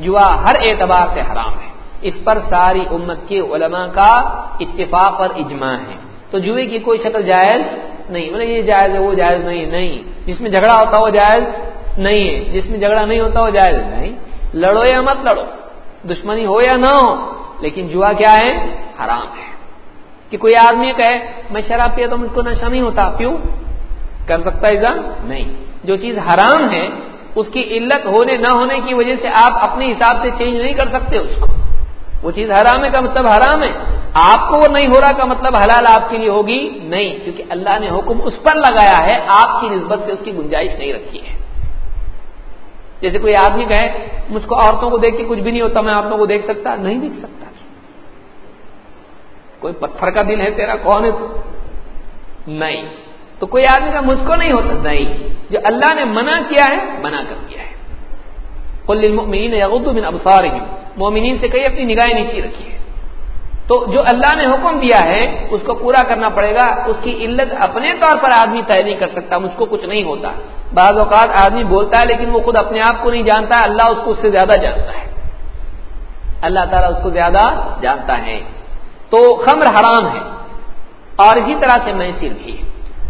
جوا ہر اعتبار سے حرام ہے۔ اس پر ساری امت کے علماء کا اتفاق اور اجماع ہے۔ تو جوئے کی کوئی شکل جائز نہیں مطلب یہ جائز ہے، وہ جائز نہیں نہیں۔ جس میں جھگڑا ہوتا وہ جائز نہیں ہے۔ جس میں جھگڑا نہیں ہوتا، وہ جائز نہیں۔ لڑو یا مت لڑو۔ دشمنی ہو یا نہ ہو، لیکن جوا کیا ہے؟ حرام ہے۔ کہ کوئی آدمی کہے، میں شراب پیا تو مجھ کو نشہ نہیں ہوتا پیوں کر سکتا ہے نہیں۔ جو چیز حرام ہے، اس کی علت ہونے نہ ہونے کی وجہ سے آپ اپنے حساب سے چینج نہیں کر سکتے اس کو۔ وہ چیز حرام ہے کا مطلب حرام ہے۔ آپ کو وہ نہیں ہو رہا کا مطلب حلال آپ کے لیے ہوگی؟ نہیں۔ کیونکہ اللہ نے حکم اس پر لگایا ہے، آپ کی نسبت سے اس کی گنجائش نہیں رکھی ہے۔ جیسے کوئی آدمی کہے، مجھ کو عورتوں کو دیکھ کے کچھ بھی نہیں ہوتا، میں عورتوں کو دیکھ سکتا، نہیں دیکھ سکتا۔ کوئی پتھر کا دل ہے، تیرا کون ہے تو؟ نہیں۔ تو کوئی آدمی کا مجھ کو نہیں ہوتا۔ نہیں۔ جو اللہ نے منع کیا ہے، منع کر دیا ہے۔ کل یغضوا من ابصارهم۔ مومنین سے کئی اپنی نگاہیں نیچی رکھی ہے تو جو اللہ نے حکم دیا ہے، اس کو پورا کرنا پڑے گا۔ اس کی علت اپنے طور پر آدمی طے نہیں کر سکتا، مجھ کو کچھ نہیں ہوتا۔ بعض اوقات آدمی بولتا ہے لیکن وہ خود اپنے آپ کو نہیں جانتا، اللہ اس کو اس سے زیادہ جانتا ہے۔ اللہ تعالیٰ اس کو زیادہ جانتا ہے۔ تو خمر حرام ہے۔ اور اسی طرح سے میسر بھی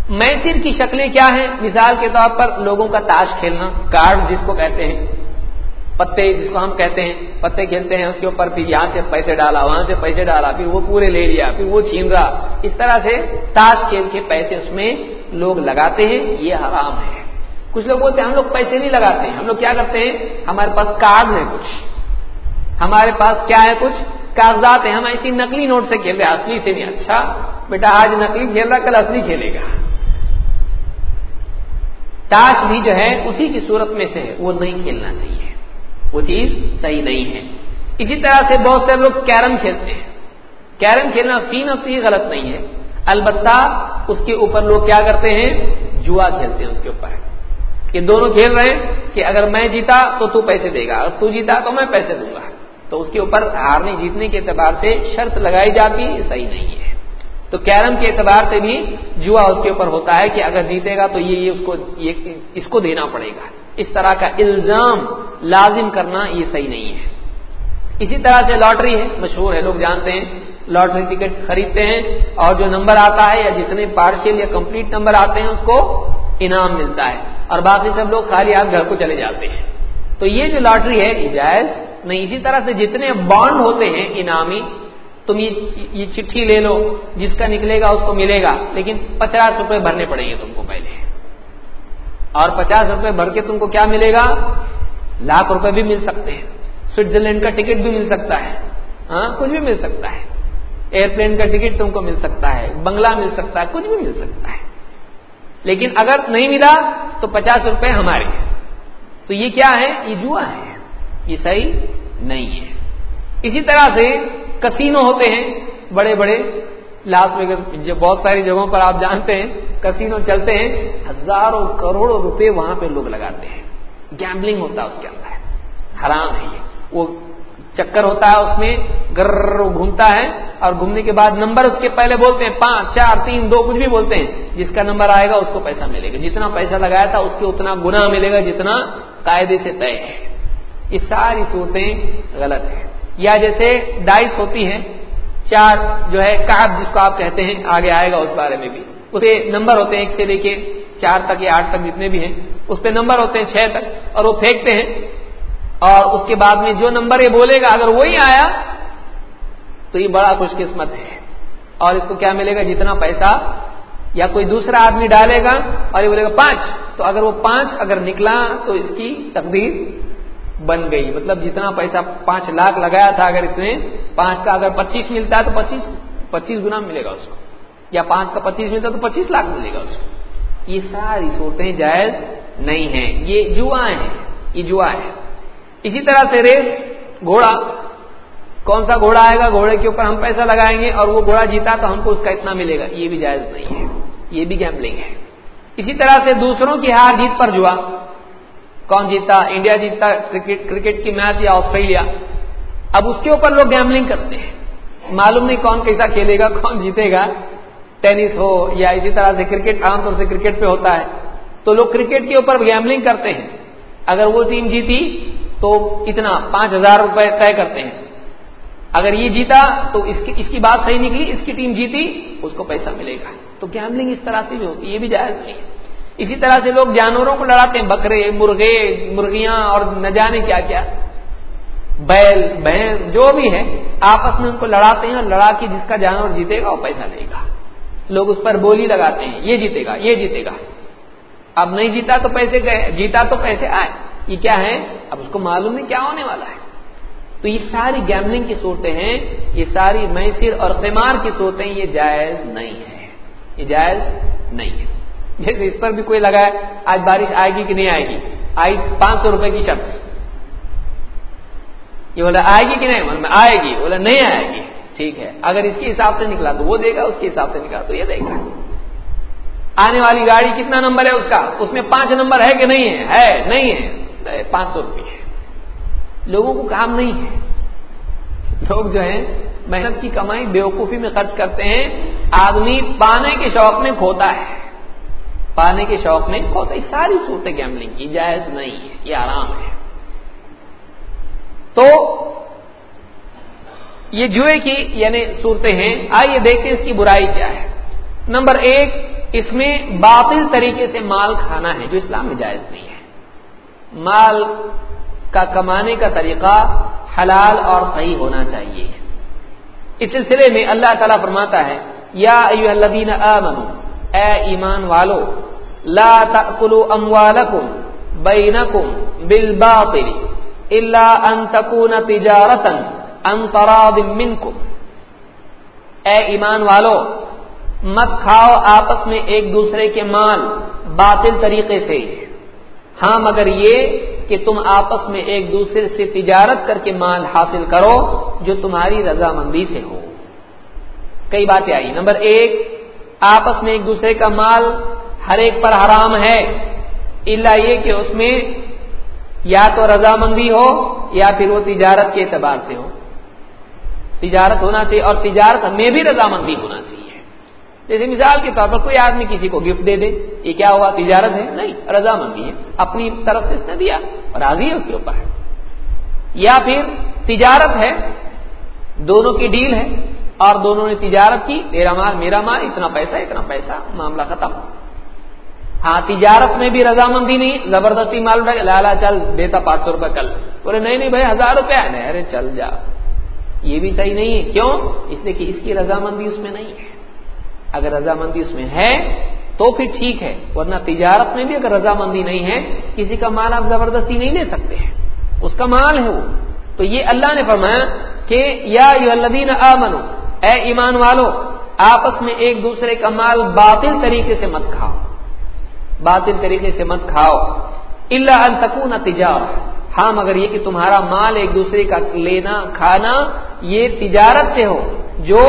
میسر کی شکلیں کیا ہیں؟ مثال کے طور پر لوگوں کا تاش کھیلنا، کارڈ جس کو کہتے ہیں، پتے جس کو ہم کہتے ہیں، پتے کھیلتے ہیں، اس کے اوپر پھر یہاں سے پیسے ڈالا، وہاں سے پیسے ڈالا، پھر وہ پورے لے لیا، پھر وہ چھین رہا۔ اس طرح سے تاش کھیل کے پیسے اس میں لوگ لگاتے ہیں، یہ حرام ہے۔ کچھ لوگ بولتے ہیں، ہم لوگ پیسے نہیں لگاتے ہیں۔ ہم لوگ کیا کرتے ہیں؟ ہمارے پاس کارڈ ہے کچھ۔ ہمارے پاس کیا ہے کچھ؟ کاغذات ہیں۔ ہم ایسی نقلی نوٹ سے کھیل رہے اصلی سے نہیں۔ اچھا بیٹا، آج نقلی کھیل رہا کل اصلی کھیلے گا۔ تاش بھی جو ہے، اسی کی صورت میں سے ہے۔ وہ نہیں کھیلنا چاہیے۔ وہ چیز صحیح نہیں ہے۔ اسی طرح سے بہت سے لوگ کیرم کھیلتے ہیں۔ کیرم کھیلنا فی نفسی غلط نہیں ہے۔ البتہ اس کے اوپر لوگ کیا کرتے ہیں؟ جوا کھیلتے ہیں اس کے اوپر۔ کہ دونوں کھیل رہے ہیں کہ اگر میں جیتا تو تو پیسے دے گا، اگر تو جیتا تو میں پیسے دوں گا۔ تو اس کے اوپر ہارنے جیتنے کے اعتبار سے شرط لگائی جاتی ہے صحیح نہیں ہے۔ تو کیرم کے اعتبار سے بھی جوا اس کے اوپر ہوتا ہے کہ اگر جیتے گا تو یہ یہ اس کو، یہ اس کو دینا پڑے گا۔ اس طرح کا الزام لازم کرنا یہ صحیح نہیں ہے۔ اسی طرح سے لاٹری ہے، مشہور ہے، لوگ جانتے ہیں۔ لاٹری ٹکٹ خریدتے ہیں اور جو نمبر آتا ہے یا جتنے پارشل یا کمپلیٹ نمبر آتے ہیں اس کو انعام ملتا ہے۔ اور باقی سب لوگ خالی آپ گھر کو چلے جاتے ہیں۔ تو یہ جو لاٹری ہے جائز نہیں۔ اسی طرح سے جتنے بانڈ ہوتے ہیں انعامی، تم یہ چٹھی لے لو، جس کا نکلے گا اس کو ملے گا۔ لیکن پچاس روپے بھرنے پڑیں گے تم کو پہلے۔ اور پچاس روپے بھر کے تم کو کیا ملے گا؟ لاکھ روپے بھی مل سکتے ہیں۔ سوئٹزرلینڈ کا ٹکٹ بھی مل سکتا ہے۔ ہاں کچھ بھی مل سکتا ہے۔ ایئرپلین کا ٹکٹ تم کو مل سکتا ہے۔ بنگلہ مل سکتا ہے۔ کچھ بھی مل سکتا ہے۔ لیکن اگر نہیں ملا تو پچاس روپے ہمارے ہیں۔ تو یہ کیا ہے؟ یہ جوا ہے۔ یہ صحیح نہیں ہے۔ اسی طرح سے کسینو ہوتے ہیں، بڑے بڑے، لاس ویگس جو بہت ساری جگہوں پر آپ جانتے ہیں، کسینو چلتے ہیں، ہزاروں کروڑوں روپے وہاں پہ لوگ لگاتے ہیں۔ گیمبلنگ ہوتا ہے اس کے اندر۔ حرام ہے یہ۔ وہ چکر ہوتا ہے، اس میں گر گھومتا ہے، اور گھومنے کے بعد نمبر اس کے پہلے بولتے ہیں، پانچ، چار، تین، دو، کچھ بھی بولتے ہیں، جس کا نمبر آئے گا اس کو پیسہ ملے گا۔ جتنا پیسہ لگایا تھا، اس کے اتنا گنا ملے گا جتنا قاعدے سے طے ہے۔ یہ ساری صورتیں غلط ہیں۔ یا جیسے ڈائس ہوتی ہیں، چار جو ہے کاب جس کو آپ کہتے ہیں، آگے آئے گا اس بارے میں بھی۔ اسے نمبر ہوتے ہیں ایک سے لے کے چار تک یا آٹھ تک جتنے بھی ہیں، اس پہ نمبر ہوتے ہیں چھ تک، اور وہ پھینکتے ہیں۔ اور اس کے بعد میں جو نمبر یہ بولے گا، اگر وہی آیا، تو یہ بڑا خوش قسمت ہے۔ اور اس کو کیا ملے گا؟ جتنا پیسہ یا کوئی دوسرا آدمی ڈالے گا اور یہ بولے گا پانچ۔ تو اگر وہ پانچ اگر نکلا، تو اس کی تقدیر بن گئی۔ مطلب جتنا پیسہ پانچ لاکھ لگایا تھا، اگر اس میں پانچ کا اگر پچیس ملتا ہے تو پچیس پچیس گنا ملے گا اس کو۔ یا پانچ کا پچیس ملتا تو پچیس لاکھ ملے گا اس کو۔ یہ ساری صورتیں جائز نہیں ہیں۔ یہ جوا ہے یہ جوا ہے اسی طرح سے ریس گھوڑا۔ کون سا گھوڑا آئے گا؟ گھوڑے کے اوپر ہم پیسہ لگائیں گے اور وہ گھوڑا جیتا تو ہم کو اس کا اتنا ملے گا۔ یہ بھی جائز نہیں ہے۔ یہ بھی گیملنگ ہے۔ اسی طرح سے دوسروں کی ہار جیت پر جوا۔ کون جیتا؟ انڈیا جیتتا کرکٹ کی میچ یا آسٹریلیا۔ اب اس کے اوپر لوگ گیملنگ کرتے ہیں۔ معلوم نہیں کون کیسا کھیلے گا، کون جیتے گا۔ ٹینس ہو یا اسی طرح سے کرکٹ، عام طور سے کرکٹ پہ ہوتا ہے۔ تو لوگ کرکٹ کے اوپر گیملنگ کرتے ہیں۔ اگر وہ ٹیم جیتی تو اتنا پانچ ہزار روپے طے کرتے ہیں۔ اگر یہ جیتا تو اس کی اس کی بات صحیح نکلی، اس کی ٹیم جیتی، اس کو پیسہ ملے گا۔ تو گیملنگ اس طرح سے بھی ہوتی ہے، یہ بھی جائز نہیں ہے۔ اسی طرح سے لوگ جانوروں کو لڑاتے ہیں، بکرے، مرغے، مرغیاں اور نہ جانے کیا کیا۔ بیل بہن جو بھی ہے آپس میں ان کو لڑاتے ہیں اور لڑا کے جس کا جانور جیتے گا، وہ پیسہ لے گا۔ لوگ اس پر بولی لگاتے ہیں، یہ جیتے گا، یہ جیتے گا۔ اب نہیں جیتا تو پیسے گئے، جیتا تو پیسے آئے۔ یہ کیا ہے؟ اب اس کو معلوم نہیں کیا ہونے والا ہے۔ تو یہ ساری گیملنگ کی صورتیں ہیں، یہ ساری میسر اور قمار کی صورتیں یہ جائز نہیں ہے۔ یہ جائز نہیں ہے۔ جیسے اس پر بھی کوئی لگا ہے، آج بارش آئے گی کہ نہیں آئے گی؟ آئی پانچ سو روپے کی شخص یہ بولا آئے گی کہ نہیں؟ میں آئے گی۔ بولا نہیں آئے گی۔ ٹھیک ہے۔ اگر اس کے حساب سے نکلا تو وہ دے گا، اس کے حساب سے نکلا تو یہ دے گا۔ آنے والی گاڑی کتنا نمبر ہے اس کا؟ اس میں پانچ نمبر ہے کہ نہیں ہے؟ ہے، نہیں ہے۔ پانچ سو روپئے لوگوں کو کام نہیں ہے۔ لوگ جو ہے محنت کی کمائی بیوقوفی میں خرچ کرتے ہیں۔ آدمی پانے کے شوق میں کھوتا ہے۔ پانے کے شوق میں کھوتا ہے ساری صورتیں گیملنگ کی، جائز نہیں ہے، یہ آرام ہے۔ تو یہ جوئے کی یعنی صورتیں ہیں۔ آئیے دیکھتے اس کی برائی کیا ہے۔ نمبر ایک، اس میں باطل طریقے سے مال کھانا ہے، جو اسلام میں جائز نہیں ہے۔ مال کا کمانے کا طریقہ حلال اور صحیح ہونا چاہیے۔ اس سلسلے میں اللہ تعالیٰ فرماتا ہے، یا ایو الذین آمنوا، اے ایمان والو، لا تأکلوا اموالکم بینکم بالباطل الا ان تکون تجارتا ان تراض منکم۔ اے ایمان والو، مت کھاؤ آپس میں ایک دوسرے کے مال باطل طریقے سے۔ ہاں مگر یہ کہ تم آپس میں ایک دوسرے سے تجارت کر کے مال حاصل کرو جو تمہاری رضامندی سے ہو۔ کئی باتیں آئی نمبر ایک، آپس میں ایک دوسرے کا مال ہر ایک پر حرام ہے۔ اللہ یہ کہ اس میں یا تو رضامندی ہو یا پھر وہ تجارت کے اعتبار سے ہو۔ تجارت ہونا چاہیے اور تجارت میں بھی رضامندی ہونا چاہیے۔ جیسے مثال کے طور پر کوئی آدمی کسی کو گفٹ دے دے، یہ کیا ہوا؟ تجارت ہے؟ نہیں رضامندی ہے۔ اپنی طرف سے اس نے دیا، راضی ہے اس کے اوپر۔ ہے یا پھر تجارت ہے، دونوں کی ڈیل ہے، اور دونوں نے تجارت کی تیرا مال، میرا مال، اتنا پیسہ اتنا پیسہ، معاملہ ختم۔ ہاں تجارت میں بھی رضامندی نہیں، زبردستی مال لالا چل، دیتا پانچ سو روپئے کل۔ بولے، نہیں نہیں، بھائی، ہزار روپیہ نہیں ارے، چل جا۔ یہ بھی صحیح نہیں ہے۔ کیوں؟ اس لیے کہ اس کی رضامندی اس میں نہیں ہے۔ اگر رضامندی اس میں ہے تو پھر ٹھیک ہے، ورنہ تجارت میں بھی اگر رضامندی نہیں ہے، کسی کا مال آپ زبردستی نہیں لے سکتے ہیں۔ اس کا مال ہے وہ۔ تو یہ اللہ نے فرمایا کہ یا الذین آمنو اے ایمان والو، آپس میں ایک دوسرے کا مال باطل طریقے سے مت کھاؤ۔ باطل طریقے سے مت کھاؤ۔ اللہ التکون تجارت۔ ہاں مگر یہ کہ تمہارا مال ایک دوسرے کا لینا، کھانا، یہ تجارت سے ہو، جو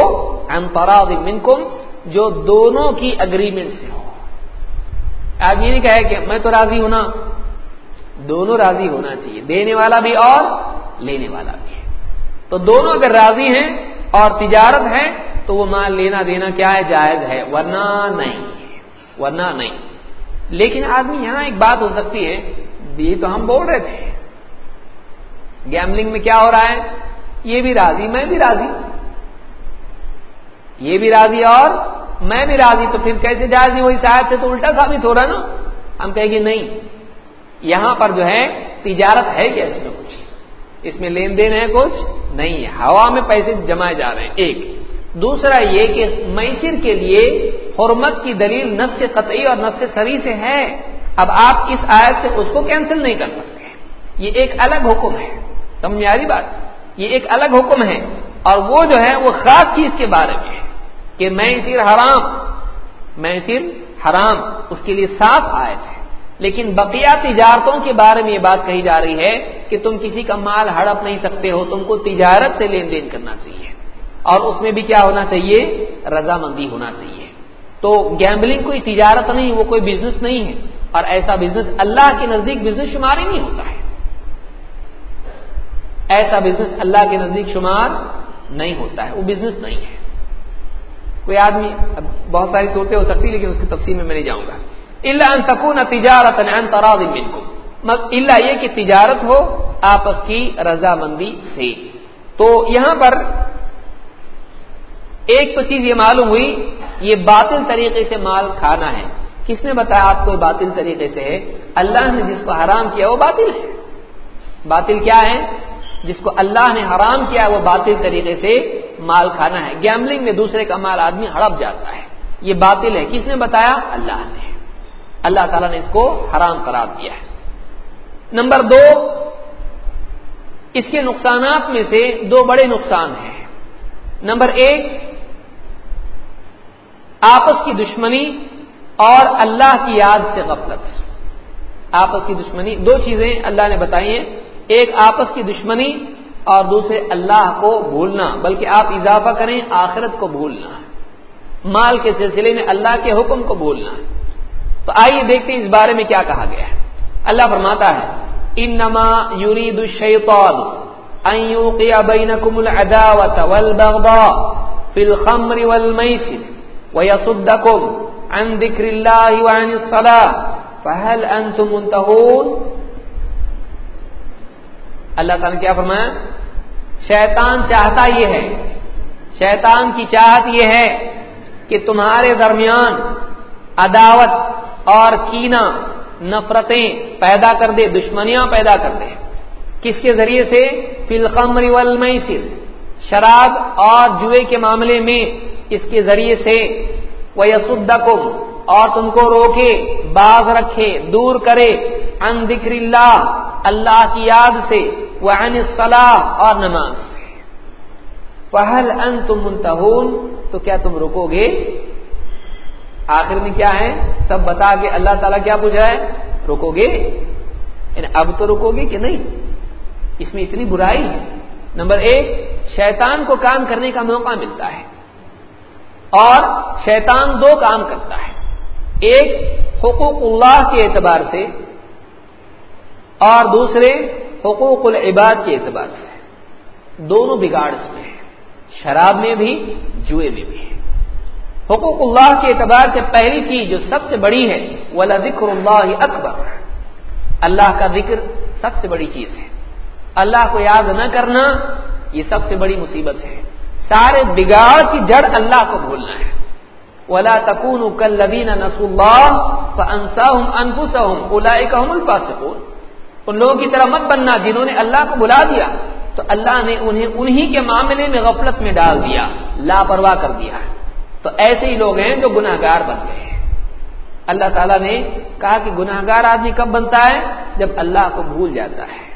منکم جو دونوں کی اگریمنٹ سے ہو۔ آج یہ نہیں کہے کہ میں تو راضی ہونا، دونوں راضی ہونا چاہیے، دینے والا بھی اور لینے والا بھی تو دونوں اگر راضی ہیں اور تجارت ہے، تو وہ مال لینا دینا کیا ہے؟ جائز ہے، ورنہ نہیں ورنہ نہیں۔ لیکن آدمی یہاں ایک بات ہو سکتی ہے، یہ تو ہم بول رہے تھے۔ گیملنگ میں کیا ہو رہا ہے؟ یہ بھی راضی، میں بھی راضی۔ یہ بھی راضی اور میں بھی راضی، تو پھر کیسے جائز نہیں وہی شاید سے تو الٹا ثابت ہو رہا نا۔ ہم کہیں گے نہیں۔ یہاں پر جو ہے، تجارت ہے کیا اس میں کچھ۔ اس میں لین دین ہے، کچھ نہیں ہے۔ ہوا میں پیسے جمائے جا رہے ہیں، ایک۔ دوسرا یہ کہ میسر کے لیے حرمت کی دلیل نفس قطعی اور نفس سری سے ہے۔ اب آپ اس آیت سے اس کو کینسل نہیں کر سکتے یہ ایک الگ حکم ہے۔ سمجھ آ رہی بات؟ یہ ایک الگ حکم ہے۔ اور وہ جو ہے، وہ خاص چیز کے بارے میں ہے۔ کہ میں صر حرام، میں حرام، اس کے لیے صاف آیت ہے۔ لیکن بقیہ تجارتوں کے بارے میں یہ بات کہی جا رہی ہے کہ تم کسی کا مال ہڑپ نہیں سکتے ہو، تم کو تجارت سے لین دین کرنا چاہیے۔ اور اس میں بھی کیا ہونا چاہیے؟ رضامندی ہونا چاہیے۔ تو گیمبلنگ کوئی تجارت نہیں، وہ کوئی بزنس نہیں ہے۔ اور ایسا بزنس اللہ کے نزدیک بزنس شمار ہی نہیں ہوتا ہے۔ ایسا بزنس اللہ کے نزدیک شمار نہیں ہوتا ہے، وہ بزنس نہیں ہے۔ کوئی آدمی بہت ساری صورتیں ہو سکتی لیکن اس کی تفصیل میں میں نہیں جاؤں گا۔ اللہ ان سکون تجارت اللہ یہ کہ تجارت ہو آپس کی رضامندی سے۔ تو یہاں پر ایک تو چیز یہ معلوم ہوئی، یہ باطل طریقے سے مال کھانا ہے۔ کس نے بتایا آپ کو باطل طریقے سے؟ ہے اللہ نے جس کو حرام کیا وہ باطل ہے۔ باطل کیا ہے؟ جس کو اللہ نے حرام کیا وہ باطل طریقے سے مال کھانا ہے۔ گیملنگ میں دوسرے کا مال آدمی ہڑپ جاتا ہے۔ یہ باطل ہے۔ کس نے بتایا؟ اللہ نے۔ اللہ تعالیٰ نے اس کو حرام قرار دیا ہے۔ نمبر دو، اس کے نقصانات میں سے دو بڑے نقصان ہیں۔ نمبر ایک، آپس کی دشمنی اور اللہ کی یاد سے غفلت۔ آپس کی دشمنی، دو چیزیں اللہ نے بتائی ہیں۔ ایک، آپس کی دشمنی اور دوسرے اللہ کو بھولنا، بلکہ آپ اضافہ کریں آخرت کو بھولنا۔ مال کے سلسلے میں اللہ کے حکم کو بھولنا۔ تو آئیے دیکھتے ہیں اس بارے میں کیا کہا گیا ہے۔ اللہ فرماتا ہے ان نما یوری دشیتون بينكم العداوة والبغضاء في الخمر والميسر ويصدكم عن ذكر الله وعن الصلاة فهل أنتم منتهون اللہ تعالیٰ نے کیا فرمایا؟ شیطان چاہتا یہ ہے، شیطان کی چاہت یہ ہے کہ تمہارے درمیان عداوت اور کینا نفرتیں پیدا کر دے، دشمنیاں پیدا کر دے۔ کس کے ذریعے سے؟ فلقمر والمیسر۔ شراب اور جوئے کے معاملے میں اس کے ذریعے سے۔ وہ یسدکم اور تم کو روکے باغ رکھے، دور کرے۔ ان ذکر اللہ اللہ کی یاد سے۔ وہ صلاح اور نماز پہل ان تم منتہون تو کیا تم رکو گے؟ آخر میں کیا ہے؟ سب بتا کے اللہ تعالیٰ کیا پوچھا ہے؟ رکو گے؟ یعنی اب تو رکو گے کہ نہیں؟ اس میں اتنی برائی ہے۔ نمبر ایک، شیطان کو کام کرنے کا موقع ملتا ہے۔ اور شیطان دو کام کرتا ہے۔ ایک حقوق اللہ کے اعتبار سے اور دوسرے حقوق العباد کے اعتبار سے۔ دونوں بگاڑ اس میں ہے شراب میں بھی، جوئے میں بھی ہے حقوق اللہ کے اعتبار سے پہلی چیز جو سب سے بڑی ہے وہ ذکر اللہ اکبر اللہ کا ذکر سب سے بڑی چیز ہے۔ اللہ کو یاد نہ کرنا، یہ سب سے بڑی مصیبت ہے۔ سارے بگاڑ کی جڑ اللہ کو بھولنا ہے۔ ولا تکون کلبین نس اللہ الفاسقون۔ ان لوگوں کی طرح مت بننا، جنہوں نے اللہ کو بلا دیا، تو اللہ نے انہیں انہی کے معاملے میں غفلت میں ڈال دیا، لاپرواہ کر دیا۔ تو ایسے ہی لوگ ہیں جو گناہ گار بن گئے ہیں۔ اللہ تعالیٰ نے کہا کہ گناہ گار آدمی کب بنتا ہے؟ جب اللہ کو بھول جاتا ہے۔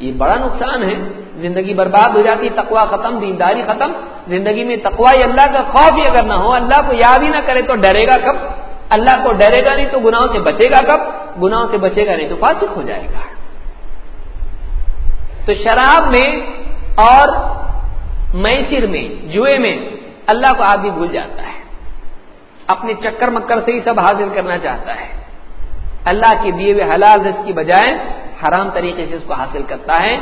یہ بڑا نقصان ہے۔ زندگی برباد ہو جاتی تقوا ختم، دینداری ختم۔ زندگی میں تقوا اللہ کا خوف ہی اگر نہ ہو، اللہ کو یاد ہی نہ کرے تو ڈرے گا کب؟ اللہ کو ڈرے گا نہیں تو گناہوں سے بچے گا کب؟ گناہوں سے بچے گا نہیں تو فاسق ہو جائے گا۔ تو شراب میں اور میسر میں، جوئے میں اللہ کو آدمی بھول جاتا ہے۔ اپنے چکر مکر سے ہی سب حاصل کرنا چاہتا ہے۔ اللہ کے دیے ہوئے حلال رزق کی بجائے حرام طریقے سے اس کو حاصل کرتا ہے،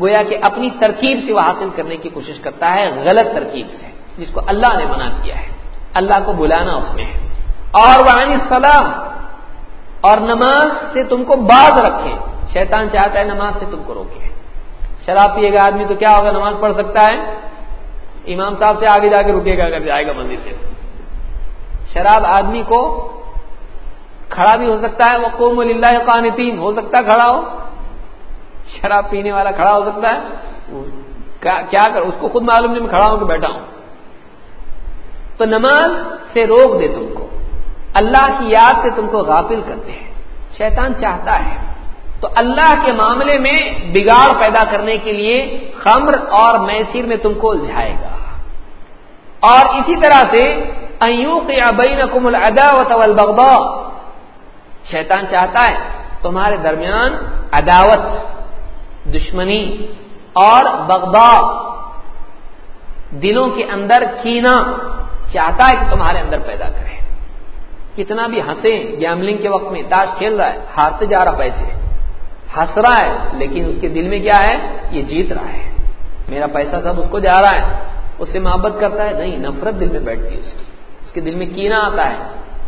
گویا کہ اپنی ترکیب سے وہ حاصل کرنے کی کوشش کرتا ہے، غلط ترکیب سے، جس کو اللہ نے منع کیا ہے۔ اللہ کو بلانا اس میں ہے۔ اور وہ سلام اور نماز سے تم کو باز رکھے۔ شیطان چاہتا ہے نماز سے تم کو روکے۔ شراب پیے گا آدمی تو کیا ہوگا، نماز پڑھ سکتا ہے؟ امام صاحب سے آگے جا کے رکے گا، اگر جائے گا مندر سے۔ شراب آدمی کو کھڑا بھی ہو سکتا ہے وہ قوم اللہ قانتین ہو سکتا ہے کھڑا ہو۔ شراب پینے والا کھڑا ہو سکتا ہے۔ کیا کر اس کو خود معلوم نہیں، میں کھڑا ہوں کہ بیٹھا ہوں۔ تو نماز سے روک دے تم کو۔ اللہ کی یاد سے تم کو غافل کرتے ہیں۔ شیطان چاہتا ہے۔ تو اللہ کے معاملے میں بگاڑ پیدا کرنے کے لیے خمر اور میسر میں تم کو الجھائے گا۔ اور اسی طرح سے ایوق یا بین کم والبغضاء۔ شیطان چاہتا ہے، تمہارے درمیان عداوت، دشمنی اور بغدا دلوں کے اندر کینا چاہتا ہے کہ تمہارے اندر پیدا کرے۔ کتنا بھی ہنسے، گیملنگ کے وقت میں تاش کھیل رہا ہے، ہارتے جا رہا پیسے، ہنس رہا ہے، لیکن اس کے دل میں کیا ہے؟ یہ جیت رہا ہے۔ میرا پیسہ سب اس کو جا رہا ہے، اس سے محبت کرتا ہے، نہیں، نفرت دل میں بیٹھتی ہے اس کی۔ اس کے دل میں کینا آتا ہے۔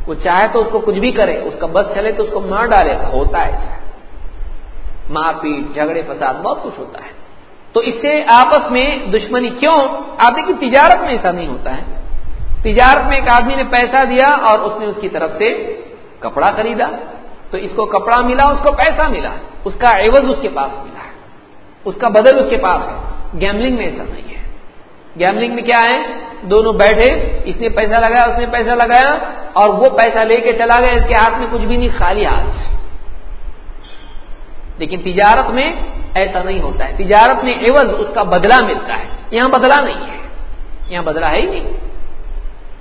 وہ چاہے تو اس کو کچھ بھی کرے، اس کا بس چلے تو اس کو مار ڈالے، ہوتا ہے ایسا۔ مار پیٹ، جھگڑے، فساد، بہت کچھ ہوتا ہے۔ تو اس سے آپس میں دشمنی کیوں؟ آپ دیکھیے، تجارت میں ایسا نہیں ہوتا ہے۔ تجارت میں ایک آدمی نے پیسہ دیا اور اس نے اس کی طرف سے کپڑا خریدا۔ تو اس کو کپڑا ملا، اس کو پیسہ ملا۔ اس کا عوض اس کے پاس ملا ہے۔ اس کا بدل اس کے پاس ہے۔ گیملنگ میں ایسا نہیں ہے۔ گیملنگ میں کیا ہے؟ دونوں بیٹھے، اس نے پیسہ لگایا، اس نے پیسہ لگایا، اور وہ پیسہ لے کے چلا گیا، اس کے ہاتھ میں کچھ بھی نہیں، خالی ہاتھ۔ لیکن تجارت میں ایسا نہیں ہوتا ہے۔ تجارت میں عوض اس کا بدلہ ملتا ہے۔ یہاں بدلہ نہیں ہے۔ یہاں بدلہ ہے ہی نہیں۔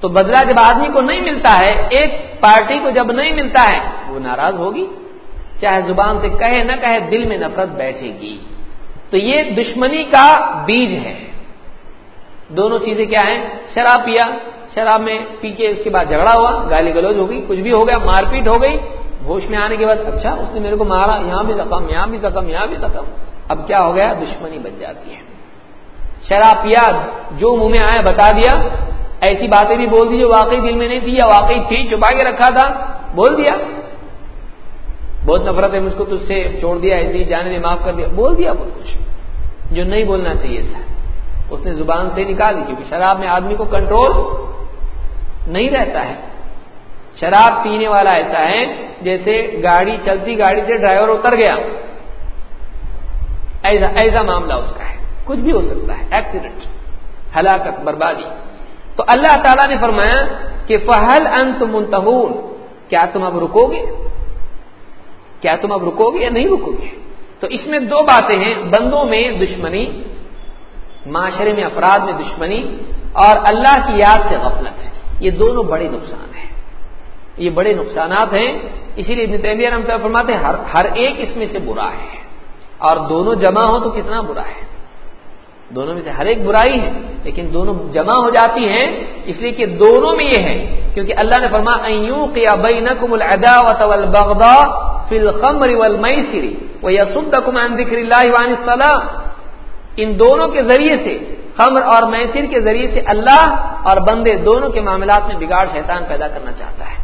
تو بدلہ جب آدمی کو نہیں ملتا ہے، ایک پارٹی کو جب نہیں ملتا ہے، وہ ناراض ہوگی۔ چاہے زبان سے کہے نہ کہے، دل میں نفرت بیٹھے گی۔ تو یہ دشمنی کا بیج ہے۔ دونوں چیزیں کیا ہیں؟ شراب پیا۔ شراب میں پی کے اس کے بعد جھگڑا ہوا، گالی گلوج ہو گئی، کچھ بھی ہو گیا، مار پیٹ ہو گئی۔ ہوش میں آنے کے بعد اچھا اس نے میرے کو مارا، یہاں بھی زخم، یہاں بھی زخم، یہاں بھی زخم۔ اب کیا ہو گیا؟ دشمنی بن جاتی ہے۔ شراب پیا، جو منہ میں آیا، بتا دیا۔ ایسی باتیں بھی بول دی جو واقعی دل میں نہیں تھی یا واقعی تھی چھپا کے رکھا تھا، بول دیا۔ بہت نفرت ہے مجھ کو تجھ سے، چھوڑ دیا، ایسی جانے میں معاف کر دیا۔ بول دیا، بہت کچھ۔ جو نہیں بولنا چاہیے تھا۔ اس نے زبان سے نکال دی کیونکہ شراب میں آدمی کو کنٹرول نہیں رہتا ہے۔ شراب پینے والا ایسا ہے جیسے گاڑی چلتی گاڑی سے ڈرائیور اتر گیا۔ ایسا ایسا معاملہ اس کا ہے۔ کچھ بھی ہو سکتا ہے۔ ایکسیڈنٹ ہلاکت، بربادی۔ تو اللہ تعالیٰ نے فرمایا کہ فہل انت منتہون کیا تم اب رکو گے کیا تم اب رکو گے یا نہیں رکو گے تو اس میں دو باتیں ہیں۔ بندوں میں دشمنی معاشرے میں افراد میں دشمنی اور اللہ کی یاد سے غفلت ہے۔ یہ دونوں بڑے نقصان ہیں۔ یہ بڑے نقصانات ہیں۔ اسی لیے ابن ہم فرماتے ہر ہر ایک اس میں سے برا ہے۔ اور دونوں جمع ہو تو کتنا برا ہے؟ دونوں میں سے ہر ایک برائی ہے، لیکن دونوں جمع ہو جاتی ہیں۔ اس لیے کہ دونوں میں یہ ہے، کیونکہ اللہ نے فرما اللہ ان دونوں کے ذریعے سے، خمر اور میسر کے ذریعے سے اللہ اور بندے دونوں کے معاملات میں بگاڑ شیطان پیدا کرنا چاہتا ہے۔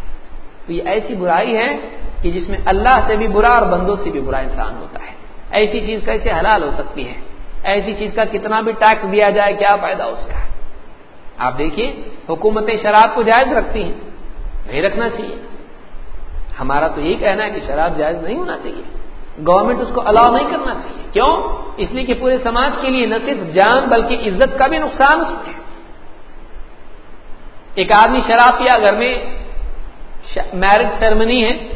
تو یہ ایسی برائی ہے کہ جس میں اللہ سے بھی برا اور بندوں سے بھی برا انسان ہوتا ہے۔ ایسی چیز کیسے حلال ہو سکتی ہے؟ ایسی چیز کا کتنا بھی ٹیکس دیا جائے، کیا فائدہ اس کا؟ آپ دیکھیے، حکومتیں شراب کو جائز رکھتی ہیں، نہیں رکھنا چاہیے۔ ہمارا تو یہی کہنا ہے کہ شراب جائز نہیں ہونا چاہیے۔ گورنمنٹ اس کو الاؤ نہیں کرنا چاہیے۔ کیوں؟ اس لیے کہ پورے سماج کے لیے نہ صرف جان بلکہ عزت کا بھی نقصان اس میں ایک آدمی شراب پیا، گھر میں میرج سیرمنی ہے،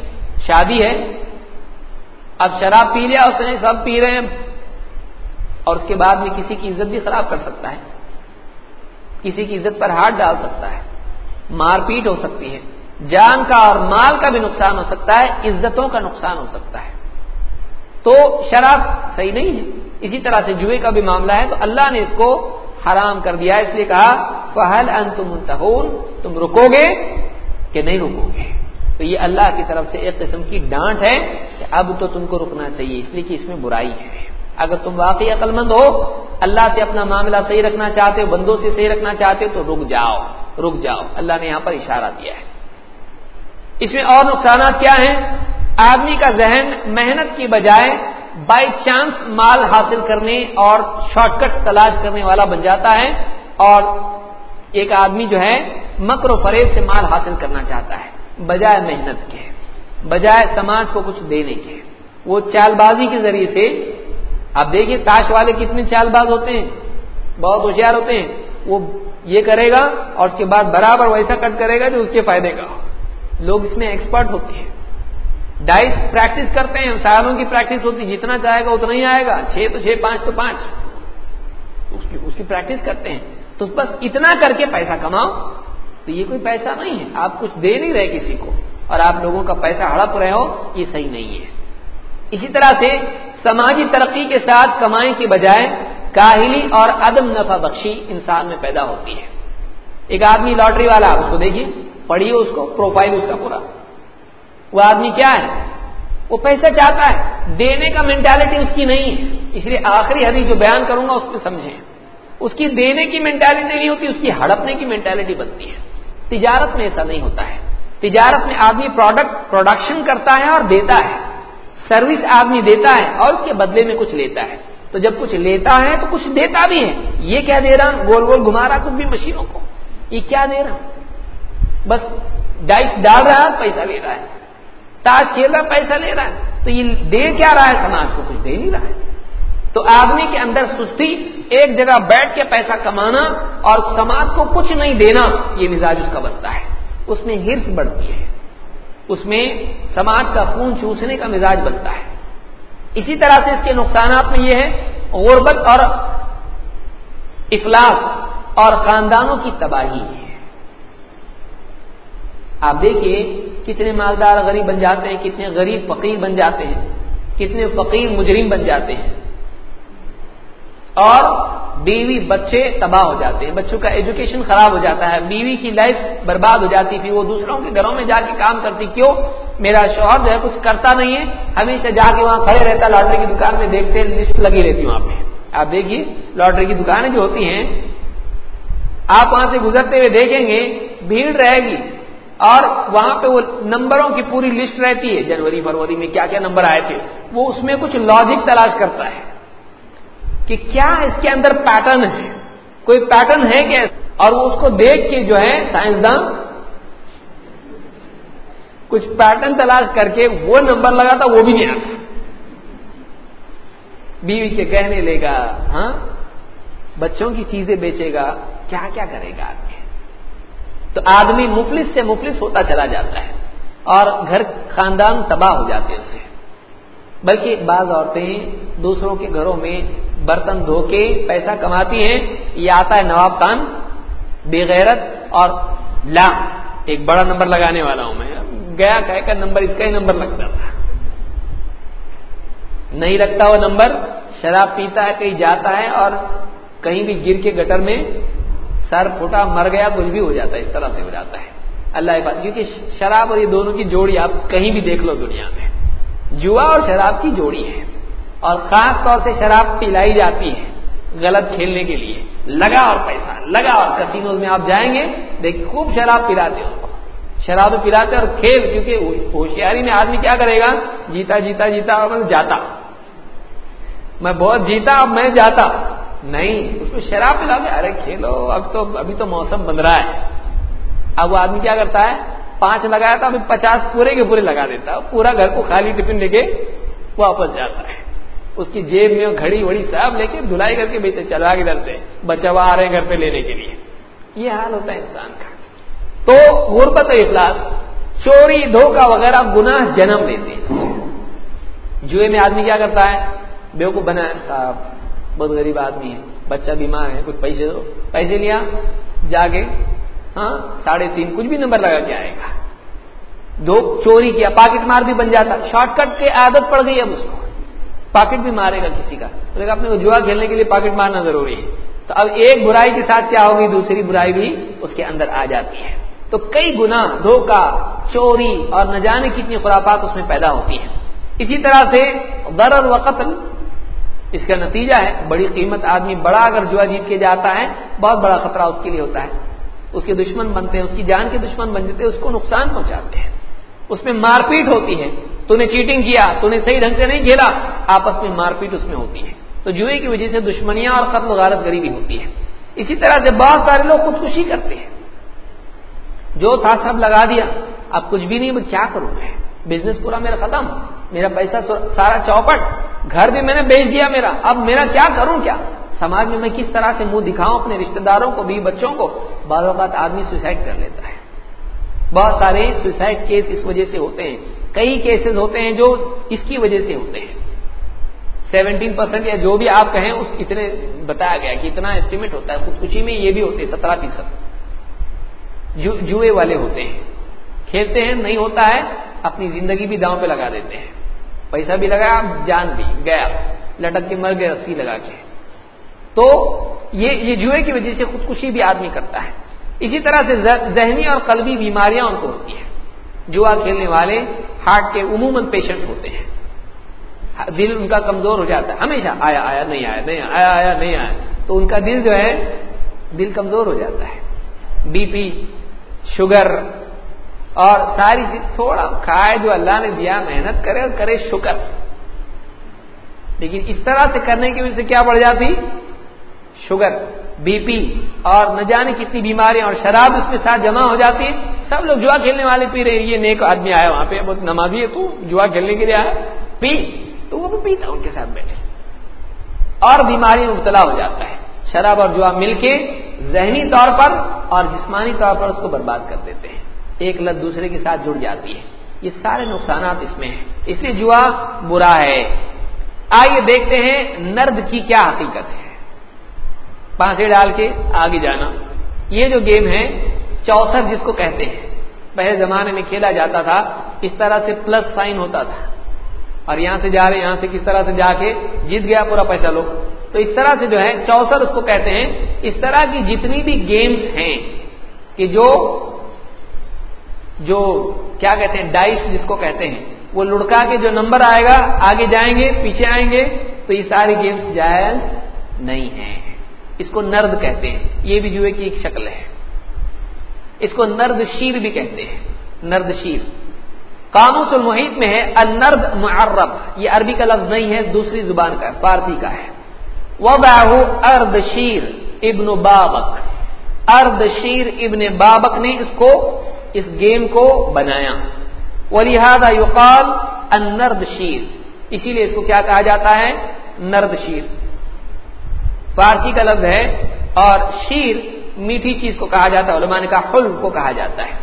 شادی ہے، اب شراب پی لیا، اس نے سب پی رہے ہیں۔ اور اس کے بعد میں کسی کی عزت بھی خراب کر سکتا ہے۔ کسی کی عزت پر ہاتھ ڈال سکتا ہے۔ مار پیٹ ہو سکتی ہے۔ جان کا اور مال کا بھی نقصان ہو سکتا ہے، عزتوں کا نقصان ہو سکتا ہے۔ تو شراب صحیح نہیں ہے۔ اسی طرح سے جوئے کا بھی معاملہ ہے تو اللہ نے اس کو حرام کر دیا، اس لیے کہا فہل ان تم تم رکو گے کہ نہیں رکو گے؟ تو یہ اللہ کی طرف سے ایک قسم کی ڈانٹ ہے کہ اب تو تم کو رکنا چاہیے، اس لیے کہ اس میں برائی ہے۔ اگر تم واقعی عقل مند ہو، اللہ سے اپنا معاملہ صحیح رکھنا چاہتے ہو، بندوں سے صحیح رکھنا چاہتے ہو، تو رک جاؤ رک جاؤ۔ اللہ نے یہاں پر اشارہ دیا ہے۔ اس میں اور نقصانات کیا ہیں؟ آدمی کا ذہن محنت کی بجائے بائی چانس مال حاصل کرنے اور شارٹ کٹ تلاش کرنے والا بن جاتا ہے اور ایک آدمی جو ہے مکر و فریب سے مال حاصل کرنا چاہتا ہے، بجائے محنت کے، بجائے سماج کو کچھ دینے کے۔ وہ چال بازی کے ذریعے سے، آپ دیکھیے تاش والے کتنے چال باز ہوتے ہیں، بہت ہوشیار ہوتے ہیں۔ وہ یہ کرے گا اور اس کے بعد برابر ویسا کٹ کرے گا جو اس کے فائدے کا لوگ اس میں ایکسپرٹ ہوتے ہیں۔ ڈائس پریکٹس کرتے ہیں سالوں کی پریکٹس ہوتی جتنا چاہے گا اتنا ہی آئے گا۔ چھ تو چھ، پانچ تو پانچ۔ اس کی اس کی پریکٹس کرتے ہیں۔ تو بس اتنا کر کے پیسہ کماؤ۔ تو یہ کوئی پیسہ نہیں ہے۔ آپ کچھ دے نہیں رہے کسی کو۔ اور آپ لوگوں کا پیسہ ہڑپ رہے ہو، یہ صحیح نہیں ہے۔ اسی طرح سے سماجی ترقی کے ساتھ کمائی کے بجائے کاہلی اور عدم نفع بخشی انسان میں پیدا ہوتی ہے۔ ایک آدمی لاٹری والا اس کو دیکھیے، پڑھیے اس کو، پروفائل اس کا پورا۔ وہ آدمی کیا ہے؟ وہ پیسہ چاہتا ہے۔ دینے کا مینٹالٹی اس کی نہیں ہے۔ اس لیے آخری حدیث جو بیان کروں گا اس کو سمجھیں۔ اس کی دینے کی مینٹالٹی نہیں ہوتی، اس کی ہڑپنے کی مینٹالٹی بنتی ہے۔ تجارت میں ایسا نہیں ہوتا ہے۔ تجارت میں آدمی پروڈکٹ پروڈکشن کرتا ہے اور دیتا ہے۔ سروس آدمی دیتا ہے اور اس کے بدلے میں کچھ لیتا ہے۔ تو جب کچھ لیتا ہے تو کچھ دیتا بھی ہے۔ یہ کیا دے رہا گول گول گھما رہا کچھ بھی مشینوں کو۔ یہ کیا دے رہا بس ڈائس ڈال رہا ہے پیسہ لے رہا ہے۔ تاش کھیل رہا پیسہ لے رہا ہے؟ تو یہ دے کیا رہا ہے سماج کو؟ کچھ دے نہیں رہا ہے۔ تو آدمی کے اندر سستی، ایک جگہ بیٹھ کے پیسہ کمانا اور سماج کو کچھ نہیں دینا، یہ مزاج اس کا بنتا ہے۔ اس میں ہرس بڑھتی ہے۔ اس میں سماج کا خون چوسنے کا مزاج بنتا ہے۔ اسی طرح سے اس کے نقصانات میں یہ ہے، غربت اور افلاس اور خاندانوں کی تباہی ہے۔ آپ دیکھیے کتنے مالدار غریب بن جاتے ہیں، کتنے غریب فقیر بن جاتے ہیں، کتنے فقیر مجرم بن جاتے ہیں۔ اور بیوی بچے تباہ ہو جاتے ہیں، بچوں کا ایجوکیشن خراب ہو جاتا ہے، بیوی کی لائف برباد ہو جاتی تھی وہ دوسروں کے گھروں میں جا کے کام کرتی، کیوں؟ میرا شوہر جو ہے کچھ کرتا نہیں ہے، ہمیشہ جا کے وہاں کھڑے رہتا لاٹری کی دکان میں دیکھتے لسٹ لگی رہتی وہاں پہ۔ آپ دیکھیے لاٹری کی دکانیں جو ہوتی ہیں، آپ وہاں سے گزرتے ہوئے دیکھیں گے، بھیڑ رہے گی۔ اور وہاں پہ وہ نمبروں کی پوری لسٹ رہتی ہے، جنوری، فروری میں کیا کیا نمبر آئے تھے، وہ اس میں کچھ لاجک تلاش کرتا ہے کہ کیا اس کے اندر پیٹرن ہے۔ کوئی پیٹرن ہے کیا؟ اور وہ اس کو دیکھ کے جو ہے سائنسدان کچھ پیٹرن تلاش کر کے وہ نمبر لگا تھا، وہ بھی نہیں آتا۔ بیوی کے کہنے لے گا ہاں بچوں کی چیزیں بیچے گا کیا کیا کرے گا؟ آدمی تو آدمی مفلس سے مفلس ہوتا چلا جاتا ہے اور گھر خاندان تباہ ہو جاتے ہیں اسے بلکہ بعض عورتیں دوسروں کے گھروں میں برتن دھو کے پیسہ کماتی ہیں، یہ آتا ہے نواب خان بے غیرت اور لا، ایک بڑا نمبر لگانے والا ہوں میں۔ گیا کہہ کر نمبر، اس کا ہی نمبر لگتا تھا۔ نہیں لگتا وہ نمبر، شراب پیتا ہے، کہیں جاتا ہے اور کہیں بھی گر کے گٹر میں سر پھوٹا مر گیا، کچھ بھی ہو جاتا ہے، اس طرح سے ہو جاتا ہے۔ اللہ بات کیونکہ شراب اور یہ دونوں کی جوڑی آپ کہیں بھی دیکھ لو دنیا میں۔ جوا اور شراب کی جوڑی ہے اور خاص طور سے شراب پلائی جاتی ہے غلط کھیلنے کے لیے۔ لگا اور پیسہ، لگا اور کسینوز میں آپ جائیں گے، دیکھ، خوب شراب پلاتے ان کو شراب پلاتے اور کھیل، کیونکہ ہوشیاری میں آدمی کیا کرے گا؟ جیتا جیتا جیتا اور جاتا۔ میں بہت جیتا اب میں جاتا۔ نہیں، اس کو شراب پلا کے ارے کھیلو، اب تو ابھی تو موسم بن رہا ہے۔ اب وہ آدمی کیا کرتا ہے؟ پانچ لگایا تھا، ابھی پچاس پورے کے پورے لگا دیتا پورا گھر کو خالی ٹفن لے کے واپس جاتا ہے۔ اس کی جیب میں گھڑی وڑی سب لے کے دھلائی کر کے بیچے، چلا کے ادھر سے۔ بچہ آ رہے ہیں گھر پہ لینے کے لیے۔ یہ حال ہوتا ہے انسان کا۔ تو غربت اخلاق چوری دھوکا وغیرہ، گناہ جنم لیتے ہیں۔ جوئے میں آدمی کیا کرتا ہے؟ بے کو بنا صاحب بہت غریب آدمی ہے، بچہ بیمار ہے، کچھ پیسے دو۔ پیسے لیا، جا کے ہاں ساڑھے تین، کچھ بھی نمبر لگا کے آئے گا۔ دو چوری کیا، پاکٹ مار بھی بن جاتا۔ شارٹ کٹ کی عادت پڑ گئی اب اس کو۔ پاکٹ بھی مارے گا کسی کا۔ لیکن اپنے کو جوا کھیلنے کے لیے پاکٹ مارنا ضروری ہے۔ تو اب ایک برائی کے ساتھ کیا ہوگی؟ دوسری برائی بھی اس کے اندر آ جاتی ہے۔ تو کئی گنا دھوکا چوری اور نہ جانے کتنی خرافات اس میں پیدا ہوتی ہیں۔ اسی طرح سے غرر و قتل اس کا نتیجہ ہے بڑی قیمت آدمی بڑا اگر جوا جیت کے جاتا ہے، بہت بڑا خطرہ اس کے لیے ہوتا ہے۔ اس کے دشمن بنتے ہیں، اس کی جان کے دشمن بن جاتے ہیں، اس کو نقصان پہنچاتے ہیں۔ اس میں مار پیٹ ہوتی ہے۔ تو نے چیٹنگ کیا تو نے صحیح ڈھنگ سے نہیں کھیلا، آپس میں مار پیٹ اس میں ہوتی ہے۔ تو جوئے کی وجہ سے دشمنیاں اور قتل و غارت غریبی ہوتی ہے۔ اسی طرح سے بہت سارے لوگ خودکشی کرتے ہیں۔ جو تھا سب لگا دیا، اب کچھ بھی نہیں میں کیا کروں میں؟ بزنس پورا میرا ختم، میرا پیسہ سارا چوپٹ، گھر بھی میں نے بیچ دیا میرا، اب میرا کیا کروں کیا؟ سماج میں میں کس طرح سے منہ دکھاؤں اپنے رشتہ داروں کو بھی بچوں کو؟ بعض اوقات آدمی سوسائڈ کر لیتا ہے۔ بہت سارے سوسائڈ کیس اس وجہ سے ہوتے ہیں۔ کئی کیسز ہوتے ہیں جو اس کی وجہ سے ہوتے ہیں۔ سیونٹین پرسینٹ یا جو بھی آپ کہیں، اس اتنے بتایا گیا کہ اتنا اسٹیمیٹ ہوتا ہے۔ خودکشی میں یہ بھی ہوتے ہیں، سترہ فیصد۔ جوئے والے ہوتے ہیں۔ کھیلتے ہیں، نہیں ہوتا ہے، اپنی زندگی بھی داؤں پہ لگا دیتے ہیں۔ پیسہ بھی لگایا، جان بھی، گیا۔ لٹک کے مر گئے، رسی لگا کے۔ تو یہ یہ جوئے کی وجہ سے خودکشی بھی آدمی کرتا ہے۔ اسی طرح سے ذہنی اور قلبی بیماریاں ان کو ہوتی ہیں۔ جوا کھیلنے والے ہارٹ کے عموماً پیشنٹ ہوتے ہیں۔ دل ان کا کمزور ہو جاتا ہے۔ ہمیشہ آیا آیا، نہیں آیا نہیں آیا آیا، نہیں آیا۔ تو ان کا دل جو ہے، دل کمزور ہو جاتا ہے۔ بی پی، شوگر اور ساری چیز تھوڑا کھائے جو اللہ نے دیا، محنت کرے اور کرے شکر۔ لیکن اس طرح سے کرنے کی وجہ سے کیا بڑھ جاتی؟ Sugar B P. اور نہ جانے کتنی بیماریاں اور شراب اس کے ساتھ جمع ہو جاتی ہے سب لوگ جوا کھیلنے والے پی رہے یہ نیک آدمی آیا وہاں پہ، بہت نمازی ہے، تو جوا کھیلنے کے لیے آیا۔ پی۔ تو وہ بھی پیتا، ان کے ساتھ بیٹھے۔ اور بیماری مبتلا ہو جاتا ہے۔ شراب اور جوا مل کے ذہنی طور پر اور جسمانی طور پر اس کو برباد کر دیتے ہیں۔ ایک لت دوسرے کے ساتھ جڑ جاتی ہے۔ یہ سارے نقصانات اس میں ہیں۔ اس لیے جوا برا ہے۔ آئیے دیکھتے ہیں نرد کی کیا حقیقت ہے۔ پانسے ڈال کے آگے جانا۔ یہ جو گیم ہے چوسر جس کو کہتے ہیں، پہلے زمانے میں کھیلا جاتا تھا، اس طرح سے پلس سائن ہوتا تھا۔ اور یہاں سے جا رہے یہاں سے کس طرح سے جا کے جیت گیا پورا پیسہ لوگ۔ تو اس طرح سے جو ہے چوسر اس کو کہتے ہیں، اس طرح کی جتنی بھی گیمز ہیں، کہ جو جو کیا کہتے ہیں ڈائس جس کو کہتے ہیں، وہ لڑکا کے جو نمبر آئے گا، آگے جائیں گے، پیچھے آئیں گے، تو یہ ساری گیمز جائز نہیں ہیں. اس کو نرد کہتے ہیں. یہ بھی جوئے کی ایک شکل ہے. اس کو نرد شیر بھی کہتے ہیں. نرد شیر. قاموس المحیط میں ہے النرد معرب. یہ عربی کا لفظ نہیں ہے، دوسری زبان کا فارسی کا ہے. وہ ارد شیر ابن بابک ارد شیر ابن بابک نے اس کو اس گیم کو بنایا۔ وہ لہٰذا یوقال النرد شیر اسی لیے اس کو کیا کہا جاتا ہے؟ نرد شیر فارسی کا لفظ ہے اور شیر میٹھی چیز کو کہا جاتا ہے، علماء نے کہا حلم کو کہا جاتا ہے۔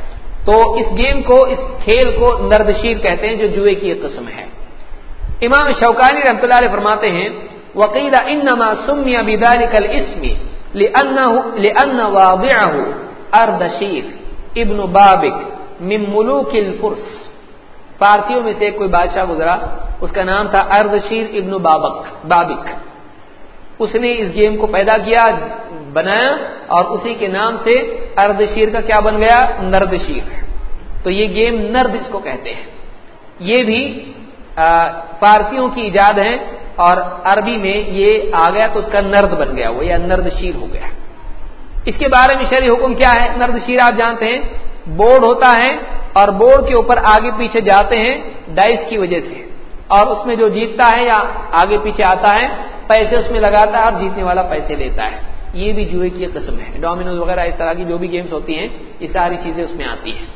تو اس گیم کو، اس کھیل کو نرد شیر کہتے ہیں جو جوئے کی ایک قسم ہے۔ امام شوکانی رحمۃ اللہ علیہ فرماتے ہیں وکیلا انما سمی بذلك الاسم لانه لان واضعه ارد ابن بابک من ملوک الفرس۔ فارسیوں میں سے کوئی بادشاہ گزرا، اس کا نام تھا ارد شیر ابن بابک بابک۔ اس نے اس گیم کو پیدا کیا، بنایا، اور اسی کے نام سے اردشیر کا کیا بن گیا؟ نردشیر۔ تو یہ گیم نرد اس کو کہتے ہیں۔ یہ بھی فارسیوں کی ایجاد ہے، اور عربی میں یہ آ گیا تو اس کا نرد بن گیا وہ، یا نرد شیر ہو گیا۔ اس کے بارے میں شہری حکم کیا ہے؟ نرد شیر آپ جانتے ہیں، بورڈ ہوتا ہے اور بورڈ کے اوپر آگے پیچھے جاتے ہیں ڈائس کی وجہ سے۔ اور اس میں جو جیتتا ہے یا آگے پیچھے آتا ہے، پیسے اس میں لگاتا ہے اور جیتنے والا پیسے لیتا ہے۔ یہ بھی جوئے کی قسم ہے۔ ڈومینوز وغیرہ اس طرح کی جو بھی گیمز ہوتی ہیں، یہ ساری چیزیں اس میں آتی ہیں۔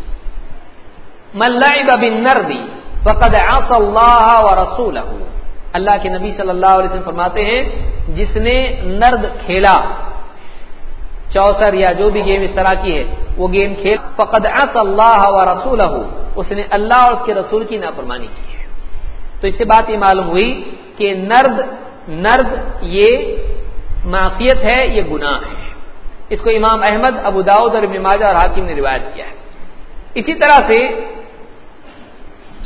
ملئی فقد اللہ و رسول اللہ کے نبی صلی اللہ علیہ وسلم فرماتے ہیں، جس نے نرد کھیلا چوسر یا جو بھی گیم اس طرح کی ہے، وہ گیم کھیل۔ فقد اللہ و رسول اس نے اللہ اور اس کے رسول کی نافرمانی کی۔ ہے تو اس سے بات یہ معلوم ہوئی کہ نرد نرد یہ معافیت ہے، یہ گناہ ہے۔ اس کو امام احمد، ابو داود اور ابن ماجہ اور حاکم نے روایت کیا ہے۔ اسی طرح سے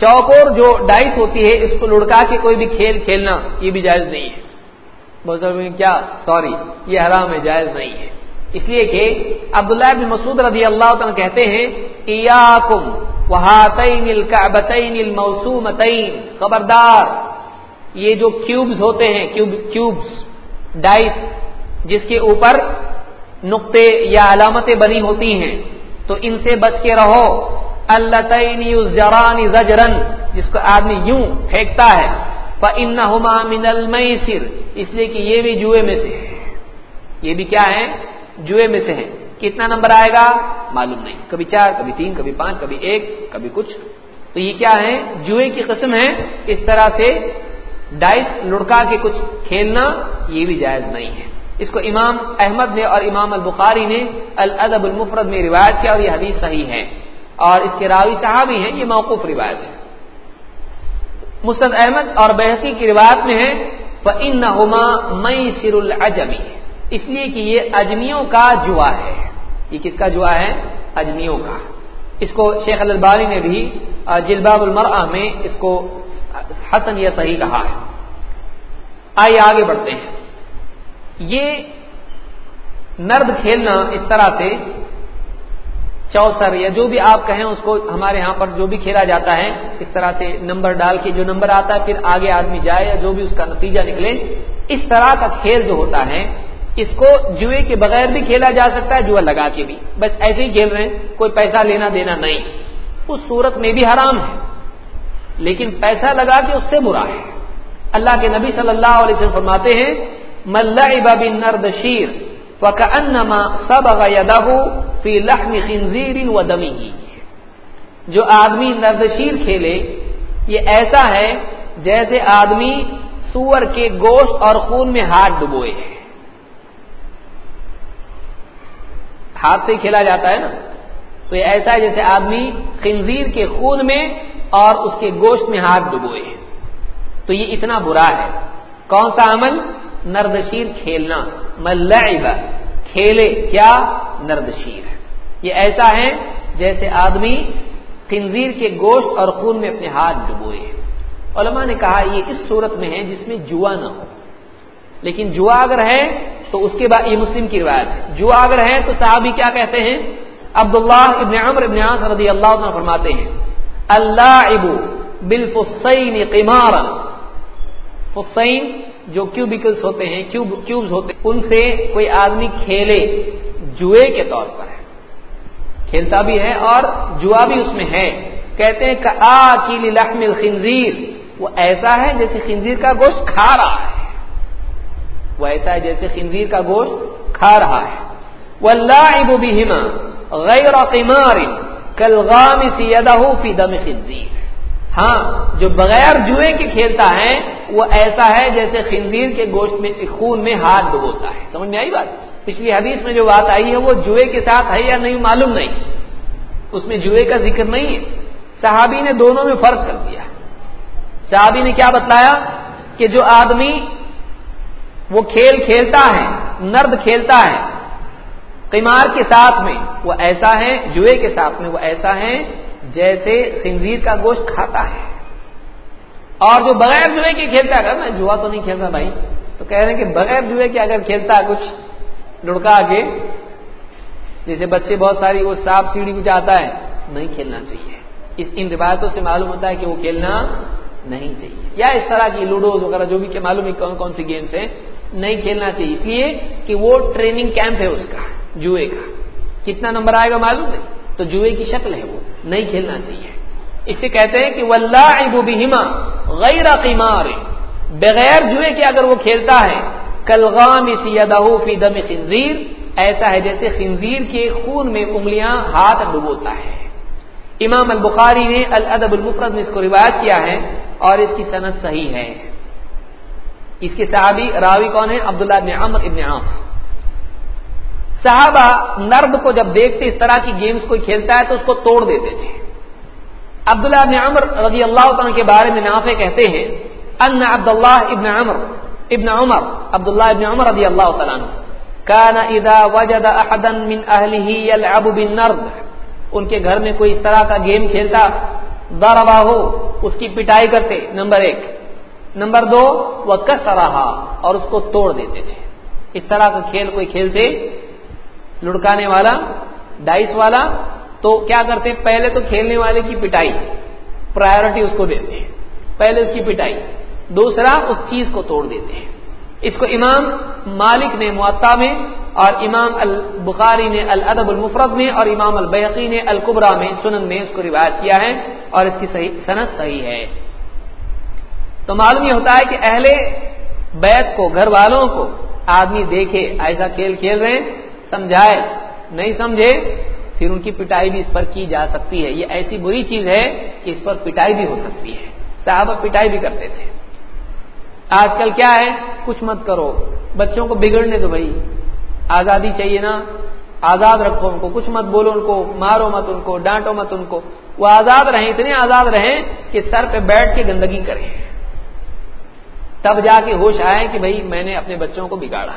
چوکور جو ڈائس ہوتی ہے، اس کو لڑکا کے کوئی بھی کھیل کھیلنا یہ بھی جائز نہیں ہے۔ بہت کیا؟ سوری، یہ حرام ہے، جائز نہیں ہے۔ اس لیے کہ عبداللہ بن مسعود رضی اللہ تعالیٰ کہتے ہیں خبردار، یہ جو کیوبز ہوتے ہیں کیوب کیوبز ڈائس جس کے اوپر نقطے یا علامتیں بنی ہوتی ہیں، تو ان سے بچ کے رہو۔ اللہ تعینی زجرن، جس کو آدمی یوں پھینکتا ہے۔ ان من الميسر، اس لیے کہ یہ بھی جوئے میں سے ہے یہ بھی کیا ہے جوئے میں سے ہے کتنا نمبر آئے گا؟ معلوم نہیں۔ کبھی چار، کبھی تین، کبھی پانچ، کبھی ایک، کبھی کچھ۔ تو یہ کیا ہے جوئے کی قسم ہے اس طرح سے ڈائس لڑکا کے کچھ کھیلنا یہ بھی جائز نہیں ہے۔ اس کو امام احمد نے اور امام البخاری نے الادب المفرد میں روایت کیا اور یہ حدیث صحیح ہے۔ اور اس کے راوی صحابی ہیں، یہ موقف روایت ہے۔ مستد احمد اور بحقی کی روایت میں ہے ان مئی سر الجمی اس لیے کہ یہ اجمیوں کا جوا ہے۔ یہ کس کا جوا ہے؟ اجمیوں کا۔ اس کو شیخ الباری نے بھی جلباب المرا میں اس کو حسن یا صحیح کہا ہے۔ آئیے آگے بڑھتے ہیں۔ یہ نرد کھیلنا اس طرح سے چوسر یا جو بھی آپ کہیں اس کو ہمارے یہاں پر جو بھی کھیلا جاتا ہے، اس طرح سے نمبر ڈال کے جو نمبر آتا ہے، پھر آگے آدمی جائے یا جو بھی اس کا نتیجہ نکلے، اس طرح کا کھیل جو ہوتا ہے اس کو جوئے کے بغیر بھی کھیلا جا سکتا ہے جوا لگا کے بھی۔ بس ایسے ہی کھیل رہے ہیں، کوئی پیسہ لینا دینا نہیں۔ اس صورت میں بھی حرام ہے، لیکن پیسہ لگا کے اس سے برا ہے۔ اللہ کے نبی صلی اللہ علیہ وسلم فرماتے ہیں ملب نرد شیر فکانما سبغ يده في لحم خنزير ودمه جو آدمی نردشیر کھیلے، یہ ایسا ہے جیسے آدمی سور کے گوشت اور خون میں ہاتھ ڈبوئے۔ ہاتھ سے کھیلا جاتا ہے نا؟ تو یہ ایسا ہے جیسے آدمی خنزیر کے خون میں اور اس کے گوشت میں ہاتھ ڈبوئے تو یہ اتنا برا ہے۔ کون سا عمل؟ نردشیر کھیلنا۔ ملعب کھیلے کیا؟ نردشیر۔ یہ ایسا ہے جیسے آدمی خنزیر کے گوشت اور خون میں اپنے ہاتھ ڈبوئے علماء نے کہا یہ اس صورت میں ہے جس میں جوا نہ ہو۔ لیکن جوا اگر ہے تو اس کے بعد یہ مسلم کی روایت ہے۔ جوا اگر ہے تو صحابی کیا کہتے ہیں؟ عبداللہ ابن عمر ابن عاص رضی اللہ عنہ فرماتے ہیں اللہ ابو بالفسین قمار فسین جو کیوبیکلس ہوتے ہیں کیوب ہوتے ہیں، ان سے کوئی آدمی کھیلے جوئے کے طور پر ہے۔ کھیلتا بھی ہے اور جوا بھی اس میں ہے۔ کہتے ہیں کہ آ کی لحم الخنزیر. وہ ایسا ہے جیسے خنزیر کا گوشت کھا رہا ہے۔ وہ ایسا ہے جیسے خنزیر کا گوشت کھا رہا ہے۔ وہ اللہ بھی غیر قمار کلغام سیدہ فی دم خنزیر ہاں جو بغیر جوئے کے کھیلتا ہے، وہ ایسا ہے جیسے خنزیر کے گوشت میں، خون میں ہاتھ ڈبوتا ہے۔ سمجھ میں آئی بات؟ پچھلی حدیث میں جو بات آئی ہے، وہ جوئے کے ساتھ ہے یا نہیں معلوم نہیں۔ اس میں جوئے کا ذکر نہیں ہے۔ صحابی نے دونوں میں فرق کر دیا۔ صحابی نے کیا بتلایا؟ کہ جو آدمی وہ کھیل کھیلتا ہے، نرد کھیلتا ہے۔ قمار کے ساتھ میں وہ ایسا ہے، جوئے کے ساتھ میں وہ ایسا ہے، جیسے خنزیر کا گوشت کھاتا ہے۔ اور جو بغیر جوئے کے کھیلتا ہے، میں جوا تو نہیں کھیلتا بھائی۔ تو کہہ رہے ہیں کہ بغیر جوئے کے اگر کھیلتا ہے کچھ لڑکا کے جیسے بچے بہت ساری وہ سانپ سیڑھی کچھ آتا ہے، نہیں کھیلنا چاہیے۔ اس ان روایتوں سے معلوم ہوتا ہے کہ وہ کھیلنا نہیں چاہیے۔ یا اس طرح کی لوڈوز وغیرہ جو بھی معلوم ہے کون کون سی گیمس ہیں نہیں کھیلنا چاہیے۔ اس لیے کہ وہ ٹریننگ کیمپ ہے اس کا، جوئے کا۔ کتنا نمبر آئے گا معلوم نہیں؟ تو جوئے کی شکل ہے وہ، نہیں کھیلنا چاہیے۔ اس سے کہتے ہیں کہ بہما غیر قیمار بغیر جوئے کے اگر وہ کھیلتا ہے کلغام فی دم خنزیر ایسا ہے جیسے خنزیر کے خون میں انگلیاں ہاتھ ڈبوتا ہے۔ امام البخاری نے الادب المفرد میں اس کو روایت کیا ہے اور اس کی صنعت صحیح ہے۔ اس کے صحابی راوی کون ہے عبداللہ ابن عمر ابن عاص. صحابہ نرد کو جب دیکھتے اس طرح کی گیمز کوئی کھیلتا ہے تو اس کو توڑ دیتے تھے عبداللہ ابن عمر رضی اللہ تعالیٰ کے بارے میں نافع کہتے ہیں، ان عبداللہ ابن عمر ابن عمر، عبداللہ ابن عمر رضی اللہ تعالیٰ کان اذا وجد احدا من اهله يلعب بالنرد. ان کے گھر میں کوئی اس طرح کا گیم کھیلتا ضربا ہو، اس کی پٹائی کرتے، نمبر ایک. نمبر دو وہ کس رہا اور اس کو توڑ دیتے تھے۔ اس طرح کا کھیل کوئی کھیلتے، لڑکانے والا، ڈائس والا، تو کیا کرتے؟ پہلے تو کھیلنے والے کی پٹائی پرائرٹی اس کو دیتے۔ ہیں پہلے اس کی پٹائی۔ دوسرا، اس چیز کو توڑ دیتے۔ ہیں اس کو امام مالک نے معطا میں، اور امام البخاری نے، الادب المفرد میں، اور امام البحقی نے القبرا میں، سنن میں اس کو روایت کیا ہے، اور اس کی صحیح صنعت صحیح ہے۔ تو معلوم یہ ہوتا ہے کہ اہل بیت کو، گھر والوں کو آدمی دیکھے، ایسا کھیل کھیل رہے ہیں سمجھائے، نہیں سمجھے، پھر ان کی پٹائی بھی اس پر کی جا سکتی ہے۔ یہ ایسی بری چیز ہے کہ اس پر پٹائی بھی ہو سکتی ہے۔ صحابہ پٹائی بھی کرتے تھے۔ آج کل کیا ہے؟ کچھ مت کرو۔ بچوں کو بگڑنے دو بھائی۔ آزادی چاہیے نا۔ آزاد رکھو ان کو۔ کچھ مت بولو ان کو۔ مارو مت ان کو۔ ڈانٹو مت ان کو۔ وہ آزاد رہیں، اتنے آزاد رہیں کہ سر پہ بیٹھ کے گندگی کریں۔ تب جا کے ہوش آئے کہ بھائی میں نے اپنے بچوں کو بگاڑا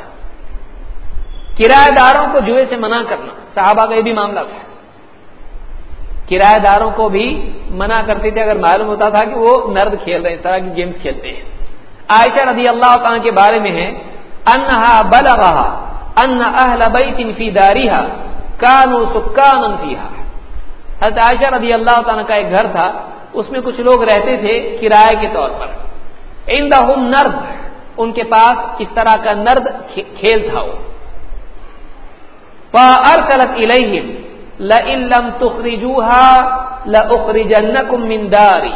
کرایہ داروں کو جوئے سے منع کرنا، صحابہ کا یہ بھی معاملہ تھا۔ کرایہ داروں کو بھی منع کرتے تھے، اگر معلوم ہوتا تھا کہ وہ نرد کھیل رہے ہیں اس طرح کی گیمز کھیلتے ہیں۔ عائشہ رضی اللہ تعالیٰ کے بارے میں ہے، انہا بلغہا ان اہل بیت فی داریہا کانو سکانن فیہا۔ حضرت عائشہ رضی اللہ تعالیٰ کا ایک گھر تھا، اس میں کچھ لوگ رہتے تھے کرائے کے طور پر۔ عندہم نرد. ان کے پاس اس طرح کا نرد کھیل تھا وہ. فارسلت الیہم لئن لم تخرجوها من داری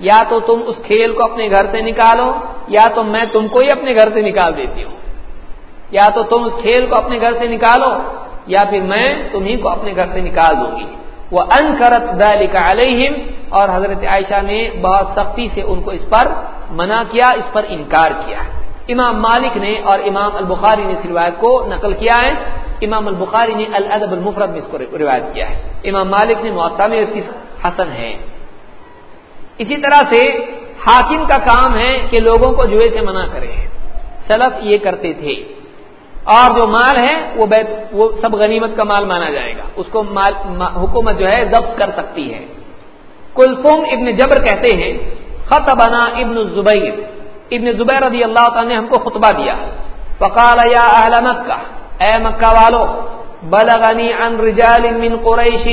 یا تو تم اس کھیل کو اپنے گھر سے نکالو، یا تو میں تم کو ہی اپنے گھر سے نکال دیتی ہوں. یا تو تم اس کھیل کو اپنے گھر سے نکالو، یا پھر میں تمہیں کو اپنے گھر سے نکال دوں گی. وہ ان کرت علیہم اور حضرت عائشہ نے بہت سختی سے ان کو اس پر منع کیا، اس پر انکار کیا۔ امام مالک نے اور امام البخاری نے اس روایت کو نقل کیا ہے۔ امام البخاری نے الادب المفرد میں اس کو روایت کیا ہے۔ امام مالک نے معطا میں اس کی حسن ہے۔ اسی طرح سے حاکم کا کام ہے کہ لوگوں کو جوئے سے منع کرے۔ سلف یہ کرتے تھے۔ اور جو مال ہے وہ بیت وہ سب غنیمت کا مال مانا جائے گا۔ اس کو مال حکومت جو ہے ضبط کر سکتی ہے۔ کلثوم ابن جبر کہتے ہیں خط بنا ابن زبیر ابن زبیر رضی اللہ تعالیٰ نے ہم کو خطبہ دیا۔ فقال، یا اہل مکہ، اے مکہ والو، بلغنی عن رجال من قریش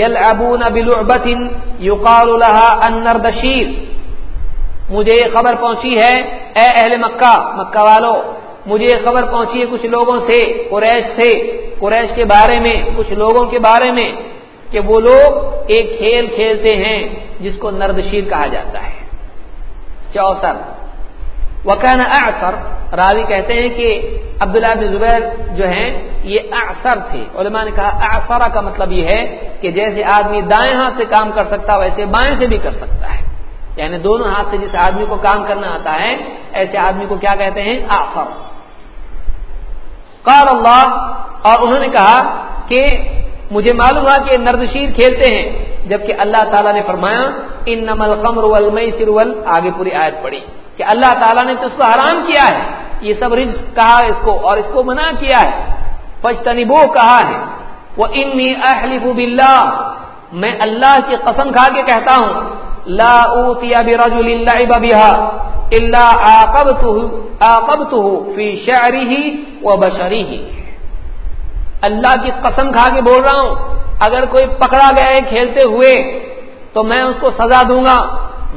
یلعبون بلعبت یقال لها النردشیر مجھے یہ خبر پہنچی ہے، اے اہل مکہ مکہ والو مجھے یہ خبر پہنچی ہے کچھ لوگوں سے، قریش سے، قریش کے بارے میں، کچھ لوگوں کے بارے میں، کہ وہ لوگ ایک کھیل کھیلتے ہیں جس کو نردشیر کہا جاتا ہے۔ چوتر وکان اعصر راوی کہتے ہیں کہ عبداللہ بن زبیر جو ہیں، یہ اعصر تھے۔ علماء نے کہا اعصرہ کا مطلب یہ ہے کہ جیسے آدمی دائیں ہاتھ سے کام کر سکتا ویسے بائیں سے بھی کر سکتا ہے۔ یعنی دونوں ہاتھ سے جس آدمی کو کام کرنا آتا ہے، ایسے آدمی کو کیا کہتے ہیں؟ آخر قال اللہ، اور انہوں نے کہا کہ مجھے معلوم ہوا کہ نردشیر کھیلتے ہیں، جبکہ اللہ تعالیٰ نے فرمایا ان نمل قمر سرول آگے پوری آیت پڑی کہ اللہ تعالیٰ نے تو اس کو حرام کیا ہے، یہ سب رزق کہا، اس کو، اور اس کو منع کیا ہے۔ فجتنبو کہا ہے وہ انی احلف باللہ میں اللہ کی قسم کھا کے کہتا ہوں، لا اوتیا برجل لعب بها الا عاقبته عاقبته في شعره وبشره اللہ کی قسم کھا کے بول رہا ہوں، اگر کوئی پکڑا گیا ہے کھیلتے ہوئے، تو میں اس کو سزا دوں گا،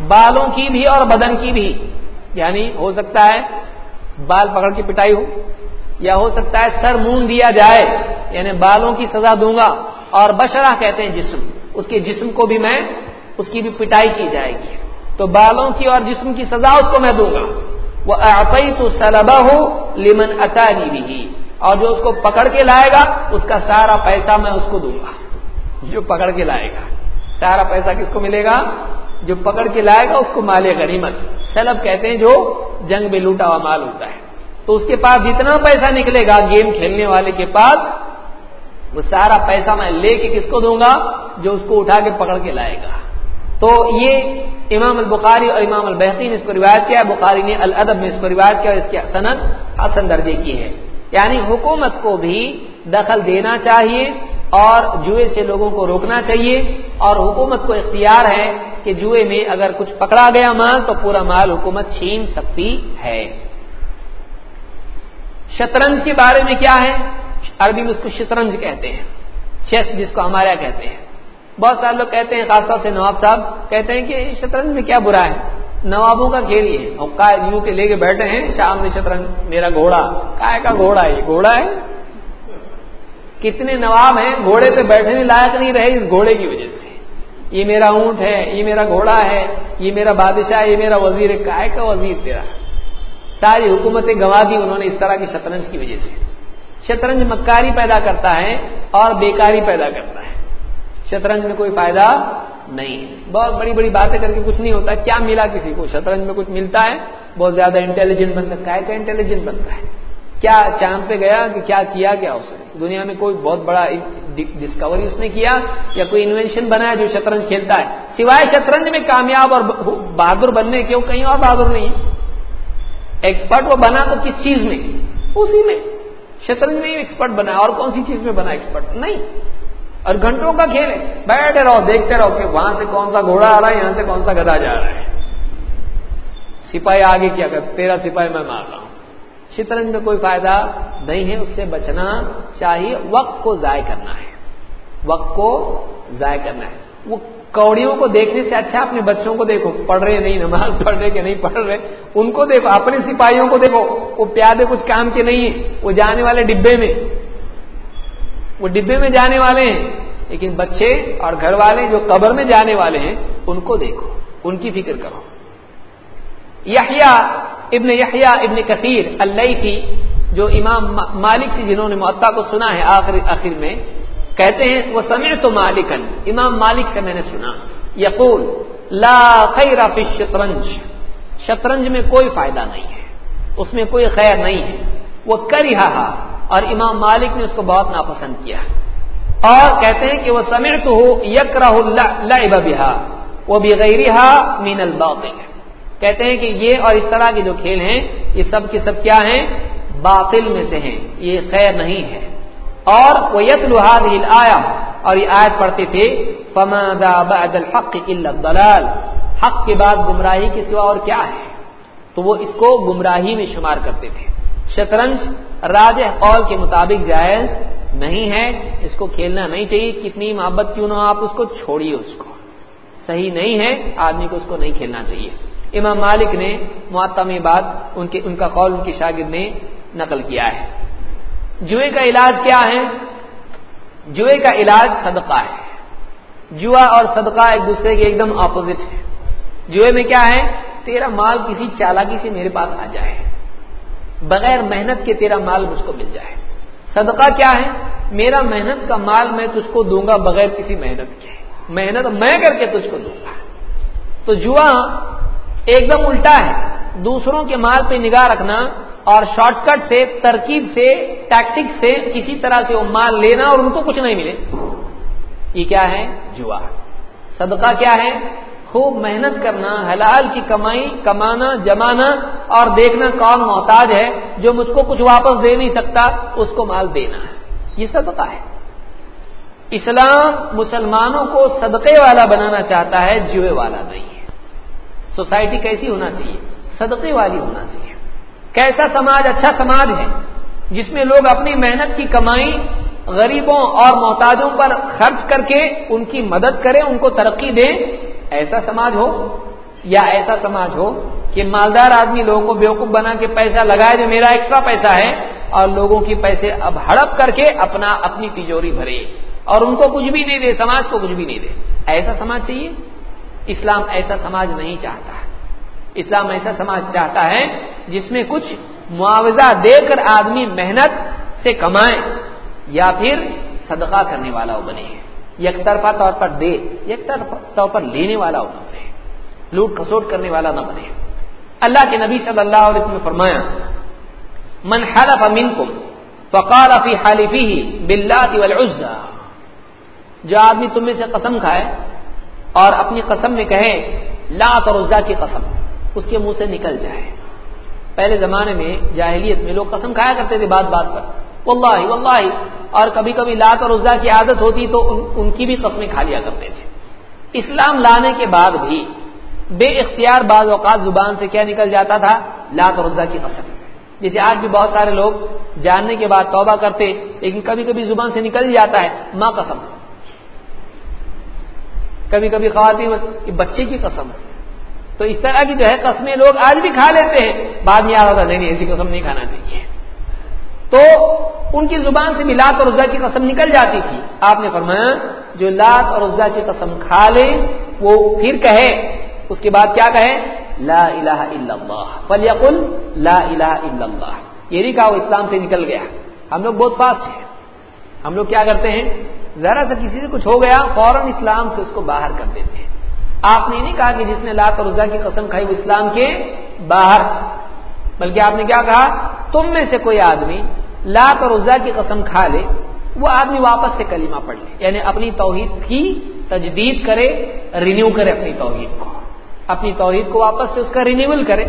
بالوں کی بھی اور بدن کی بھی۔ یعنی ہو سکتا ہے بال پکڑ کی پٹائی ہو، یا ہو سکتا ہے سر مون دیا جائے یعنی بالوں کی سزا دوں گا۔ اور بشرا کہتے ہیں جسم، اس کے جسم کو بھی میں اس کی بھی پٹائی کی جائے گی۔ تو بالوں کی اور جسم کی سزا اس کو میں دوں گا۔ وہ آئی تو سلبا ہو لمن اتا بھی اور جو اس کو پکڑ کے لائے گا، اس کا سارا پیسہ میں اس کو دوں گا۔ جو پکڑ کے لائے گا۔ سارا پیسہ کس کو ملے گا؟ جو پکڑ کے لائے گا، اس کو مال غنیمت۔ سلب کہتے ہیں جو جنگ میں لوٹا ہوا مال ہوتا ہے۔ تو اس کے پاس جتنا پیسہ نکلے گا، گیم کھیلنے والے کے پاس، وہ سارا پیسہ میں لے کے کس کو دوں گا؟ جو اس کو اٹھا کے پکڑ کے لائے گا۔ تو یہ امام البخاری اور امام البحقی نے اس کو روایت کیا بخاری نے الادب میں اس کو روایت کیا اور اس کی صنعت حسن درجے کی ہے۔ یعنی حکومت کو بھی دخل دینا چاہیے اور جوئے سے لوگوں کو روکنا چاہیے اور حکومت کو اختیار ہے کہ جوئے میں اگر کچھ پکڑا گیا مال تو پورا مال حکومت چھین سکتی ہے۔ شطرنج کے بارے میں کیا ہے؟ عربی میں اس کو شطرنج کہتے ہیں، چیس جس کو ہمارے یہاں کہتے ہیں۔ بہت سارے لوگ کہتے ہیں، خاص طور سے نواب صاحب، کہتے ہیں کہ شطرنج میں کیا برا ہے؟ نوابوں کا کھیل ہی ہے۔ یوں کے لے کے بیٹھے ہیں، شام میں شطرنج، میرا گھوڑا۔ کائے کا گھوڑا ہے گھوڑا ہے؟ کتنے نواب ہیں، گھوڑے پہ بیٹھنے لائق نہیں رہے اس گھوڑے کی وجہ سے۔ یہ میرا اونٹ ہے، یہ میرا گھوڑا ہے، یہ میرا بادشاہ یہ میرا وزیر ہے۔ کائے کا وزیر تیرا ساری حکومتیں گوا دی انہوں نے اس طرح کی شطرنج کی وجہ سے۔ شطرنج مکاری پیدا کرتا ہے اور بیکاری پیدا کرتا ہے۔ شطرنج میں کوئی فائدہ نہیں بہت بڑی بڑی باتیں کر کے کچھ نہیں ہوتا۔ کیا ملا کسی کو؟ شطرنج میں کچھ ملتا ہے؟ بہت زیادہ انٹیلیجنٹ بنتا ہے کا انٹیلیجنٹ بنتا ہے؟ کیا چاند پہ گیا کہ کیا کیا کیا اس نے؟ دنیا میں کوئی بہت بڑا ڈسکوری اس نے کیا یا کوئی انوینشن بنایا جو شطرنج کھیلتا ہے؟ سوائے شطرنج میں کامیاب اور بہادر بننے کے کہیں اور بہادر نہیں ایکسپرٹ وہ بنا تو کس چیز میں؟ اسی میں۔ شطرنج میں ایکسپرٹ بنا اور کون سی چیز میں بنا ایکسپرٹ نہیں۔ اور گھنٹوں کا کھیل ہے۔ بیٹھے رہو، دیکھتے رہو کہ وہاں سے کون سا گھوڑا آ رہا ہے، یہاں سے کون سا گدا جا رہا ہے۔ سپاہی آگے کیا کر تیرا سپاہی میں مار رہا ہوں۔ شطرنج میں کوئی فائدہ نہیں ہے، اس سے بچنا چاہیے۔ وقت کو ضائع کرنا ہے۔ وقت کو ضائع کرنا ہے۔ وہ کوڑیوں کو دیکھنے سے اچھا اپنے بچوں کو دیکھو، پڑھ رہے نہیں، نماز <laughs> پڑھ رہے کہ نہیں پڑھ رہے، ان کو دیکھو، اپنے سپاہیوں کو دیکھو۔ وہ پیادے کچھ کام کے نہیں ہیں، وہ جانے والے ڈبے میں۔ وہ ڈبے میں جانے والے ہیں، لیکن بچے اور گھر والے جو قبر میں جانے والے ہیں، ان کو دیکھو، ان کی فکر کرو۔ یحیا ابن یحیا ابن کثیر اللہ کی جو امام مالک سے جنہوں نے معطا کو سنا ہے آخر آخر میں، کہتے ہیں، وہ سمع تو مالکن امام مالک سے میں نے سنا۔ یقول، لا خیر فی شطرنج شطرنج میں کوئی فائدہ نہیں ہے، اس میں کوئی خیر نہیں ہے۔ وہ کر اور امام مالک نے اس کو بہت ناپسند کیا اور کہتے ہیں کہ وہ سمع تو ہو یک راہ وہ بغیر مین الباطل کہتے ہیں کہ یہ اور اس طرح کے جو کھیل ہیں، یہ سب کے سب کیا ہیں؟ باطل میں سے ہیں۔ یہ خیر نہیں ہے۔ اور وہ یت لوہاد آیا اور یہ آیت پڑھتے تھے بعد الحق الضلال۔ حق کے بعد گمراہی کے سوا اور کیا ہے؟ تو وہ اس کو گمراہی میں شمار کرتے تھے۔ شطرنج راج قول کے مطابق جائز نہیں ہے، اس کو کھیلنا نہیں چاہیے، کتنی محبت کیوں نہ آپ اس کو چھوڑیے اس کو۔ صحیح نہیں ہے، آدمی کو اس کو نہیں کھیلنا چاہیے۔ امام مالک نے معتم بات ان کے، ان کا قول ان کے شاگرد نے نقل کیا ہے۔ جوئے کا علاج کیا ہے؟ جوئے کا علاج صدقہ ہے۔ جوا اور صدقہ ایک دوسرے کے ایک دم اپوزٹ ہے۔ جوئے میں کیا ہے؟ تیرا مال کسی چالاکی سے میرے پاس آ جائے۔ بغیر محنت کے تیرا مال مجھ کو مل جائے۔ صدقہ کیا ہے؟ میرا محنت کا مال میں تجھ کو دوں گا بغیر کسی محنت کے۔ محنت میں کر کے تجھ کو دوں گا۔ تو جوا ایک دم الٹا ہے۔ دوسروں کے مال پہ نگاہ رکھنا اور شارٹ کٹ سے، ترکیب سے ٹیکٹک سے کسی طرح سے وہ مال لینا اور ان کو کچھ نہیں ملے۔ یہ کیا ہے؟ جوا۔ صدقہ کیا ہے؟ خوب محنت کرنا، حلال کی کمائی، کمانا، جمانا اور دیکھنا کون محتاج ہے، جو مجھ کو کچھ واپس دے نہیں سکتا، اس کو مال دینا ہے۔ یہ صدقہ ہے۔ اسلام مسلمانوں کو صدقے والا بنانا چاہتا ہے، جوئے والا نہیں ہے۔ سوسائٹی کیسی ہونا چاہیے؟ صدقے والی ہونا چاہیے۔ کیسا سماج اچھا سماج ہے، جس میں لوگ اپنی محنت کی کمائی غریبوں اور محتاجوں پر خرچ کر کے ان کی مدد کریں، ان کو ترقی دیں ایسا سماج ہو یا ایسا سماج ہو کہ مالدار آدمی لوگوں کو بیوقوف بنا کے پیسہ لگائے جو میرا ایکسٹرا پیسہ ہے اور لوگوں کی پیسے اب ہڑپ کر کے اپنا اپنی تجوری بھرے اور ان کو کچھ بھی نہیں دے، سماج کو کچھ بھی نہیں دے۔ ایسا سماج چاہیے؟ اسلام ایسا سماج نہیں چاہتا اسلام ایسا سماج چاہتا ہے جس میں کچھ معاوضہ دے کر آدمی محنت سے کمائے یا پھر صدقہ کرنے والا وہ بنے۔ یک طرفہ طور پر دے، یک طرفہ طور پر لینے والا وہ بنے لوٹ کھسوٹ کرنے والا نہ بنے۔ اللہ کے نبی صلی اللہ علیہ وسلم نے فرمایا، من حلف منکم فقال فی حالفی باللات والعزہ جو آدمی تم میں سے قسم کھائے اور اپنی قسم میں کہے لات اور عزا کی قسم اس کے منہ سے نکل جائے۔ پہلے زمانے میں جاہلیت میں لوگ قسم کھایا کرتے تھے بات بات پر۔ واللہ واللہ۔ اور کبھی کبھی لات اور عزا کی عادت ہوتی تو ان کی بھی قسمیں کھا لیا کرتے تھے۔ اسلام لانے کے بعد بھی بے اختیار بعض اوقات زبان سے کیا نکل جاتا تھا؟ لات اور عزا کی قسم۔ جیسے آج بھی بہت سارے لوگ جاننے کے بعد توبہ کرتے، لیکن کبھی کبھی زبان سے نکل جاتا ہے، ماں قسم۔ کبھی کبھی خواتین بچے کی قسم۔ تو اس طرح کی جو ہے قسمیں لوگ آج بھی کھا لیتے ہیں۔ بعد میں یاد ہوتا نہیں نہیں، ایسی قسم نہیں کھانا چاہیے۔ تو ان کی زبان سے بھی لات اور عزا کی قسم نکل جاتی تھی۔ آپ نے فرمایا، جو لات اور عزا کی قسم کھا لے، وہ پھر کہے۔ اس کے بعد کیا کہے؟ لا الہ الا اللہ۔ فلیقل لا الہ الا اللہ۔ یہ نہیں کہا وہ اسلام سے نکل گیا۔ ہم لوگ بہت فاسٹ ہیں۔ ہم لوگ کیا کرتے ہیں؟ ذرا سا کسی سے کچھ ہو گیا، فوراً اسلام سے اس کو باہر کر دیتے ہیں۔ آپ نے نہیں کہا کہ جس نے لات اور رضا کی قسم کھائی وہ اسلام کے باہر۔ بلکہ آپ نے کیا کہا؟ تم میں سے کوئی آدمی لات اور رضا کی قسم کھا لے، وہ آدمی واپس سے کلمہ پڑھ لے یعنی اپنی توحید کی تجدید کرے رینیو کرے اپنی توحید کو۔ اپنی توحید کو واپس سے اس کا رینیول کرے،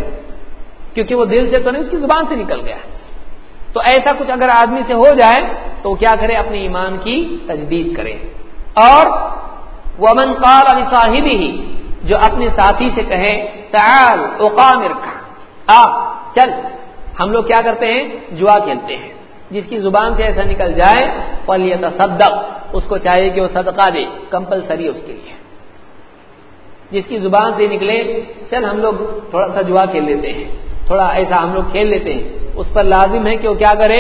کیونکہ وہ دل سے تو نہیں، اس کی زبان سے نکل گیا۔ تو ایسا کچھ اگر آدمی سے ہو جائے، تو کیا کرے؟ اپنے ایمان کی تجدید کرے۔ اور وہ امن قال علی صاحب ہی جو اپنے ساتھی سے کہے، تعال اوقامر کا چل۔ ہم لوگ کیا کرتے ہیں؟ جوا کھیلتے ہیں۔ جس کی زبان سے ایسا نکل جائے فلیت صدق اس کو چاہیے کہ وہ صدقہ دے، کمپلسری اس کے لیے۔ جس کی زبان سے نکلے، چل ہم لوگ تھوڑا سا جوا کھیل لیتے ہیں۔ تھوڑا ایسا ہم لوگ کھیل لیتے ہیں۔ اس پر لازم ہے کہ وہ کیا کرے؟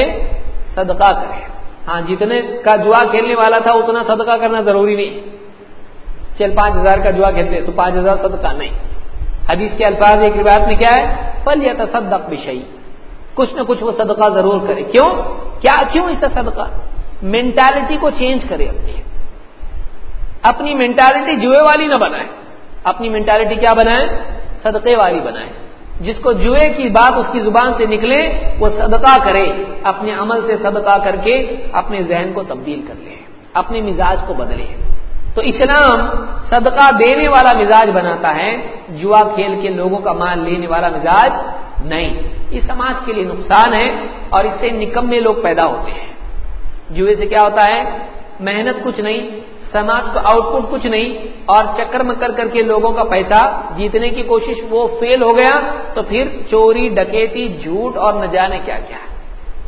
صدقہ کرے۔ ہاں جتنے کا جوا کھیلنے والا تھا، اتنا صدقہ کرنا ضروری نہیں۔ چل، پانچ ہزار کا جوا کھیلتے تو پانچ ہزار صدقہ نہیں۔ حدیث کے الفاظ ایک روایت میں کیا ہے؟ پل یا تصدق بشئی کچھ نہ کچھ وہ صدقہ ضرور کرے۔ کیوں؟ کیا کیوں اس کا صدقہ؟ مینٹالٹی کو چینج کرے اپنی۔ اپنی مینٹالٹی جوئے والی نہ بنائے۔ اپنی مینٹالٹی کیا بنائے؟ صدقے والی بنائے۔ جس کو جوئے کی بات اس کی زبان سے نکلے، وہ صدقہ کرے۔ اپنے عمل سے صدقہ کر کے اپنے ذہن کو تبدیل کر لے۔ اپنے مزاج کو بدلے۔ تو اسلام صدقہ دینے والا مزاج بناتا ہے، جوا کھیل کے لوگوں کا مال لینے والا مزاج نہیں۔ یہ سماج کے لیے نقصان ہے اور اس سے نکمے لوگ پیدا ہوتے ہیں۔ جوئے سے کیا ہوتا ہے؟ محنت کچھ نہیں، سماج کو آؤٹ پٹ کچھ نہیں اور چکر مکر کر کے لوگوں کا پیسہ جیتنے کی کوشش وہ فیل ہو گیا تو پھر چوری، ڈکیتی، جھوٹ اور نہ جانے کیا کیا۔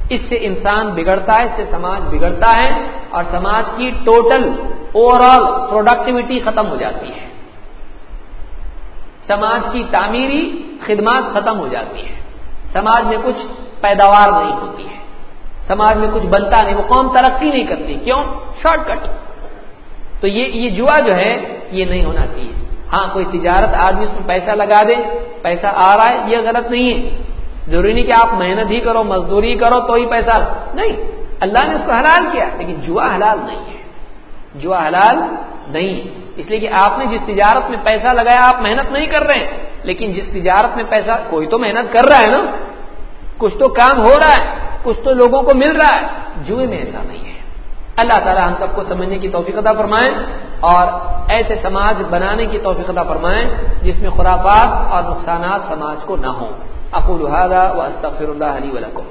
اس سے انسان بگڑتا ہے، اس سے سماج بگڑتا ہے اور سماج کی ٹوٹل اوور آل پروڈکٹیوٹی ختم ہو جاتی ہے۔ سماج کی تعمیری خدمات ختم ہو جاتی ہے سماج میں کچھ پیداوار نہیں ہوتی ہے۔ سماج میں کچھ بنتا نہیں، وہ قوم ترقی نہیں کرتی۔ کیوں؟ Shortcut. تو یہ یہ جوا جو ہے، یہ نہیں ہونا چاہیے۔ ہاں کوئی تجارت آدمی اس میں پیسہ لگا دے، پیسہ آ رہا ہے، یہ غلط نہیں ہے۔ ضروری نہیں کہ آپ محنت ہی کرو، مزدوری کرو، تو ہی پیسہ۔ نہیں، اللہ نے اس کو حلال کیا، لیکن جوا حلال نہیں ہے۔ جوا حلال نہیں۔ اس لیے کہ آپ نے جس تجارت میں پیسہ لگایا، آپ محنت نہیں کر رہے ہیں۔ لیکن جس تجارت میں پیسہ، کوئی تو محنت کر رہا ہے نا۔ کچھ تو کام ہو رہا ہے، کچھ تو لوگوں کو مل رہا ہے۔ جوئے میں ایسا نہیں ہے۔ اللہ تعالی ہم سب کو سمجھنے کی توفیق عطا فرمائیں اور ایسے سماج بنانے کی توفیق عطا فرمائیں جس میں خرافات اور نقصانات سماج کو نہ ہوں۔ اقول هذا واستغفر الله لي ولكم.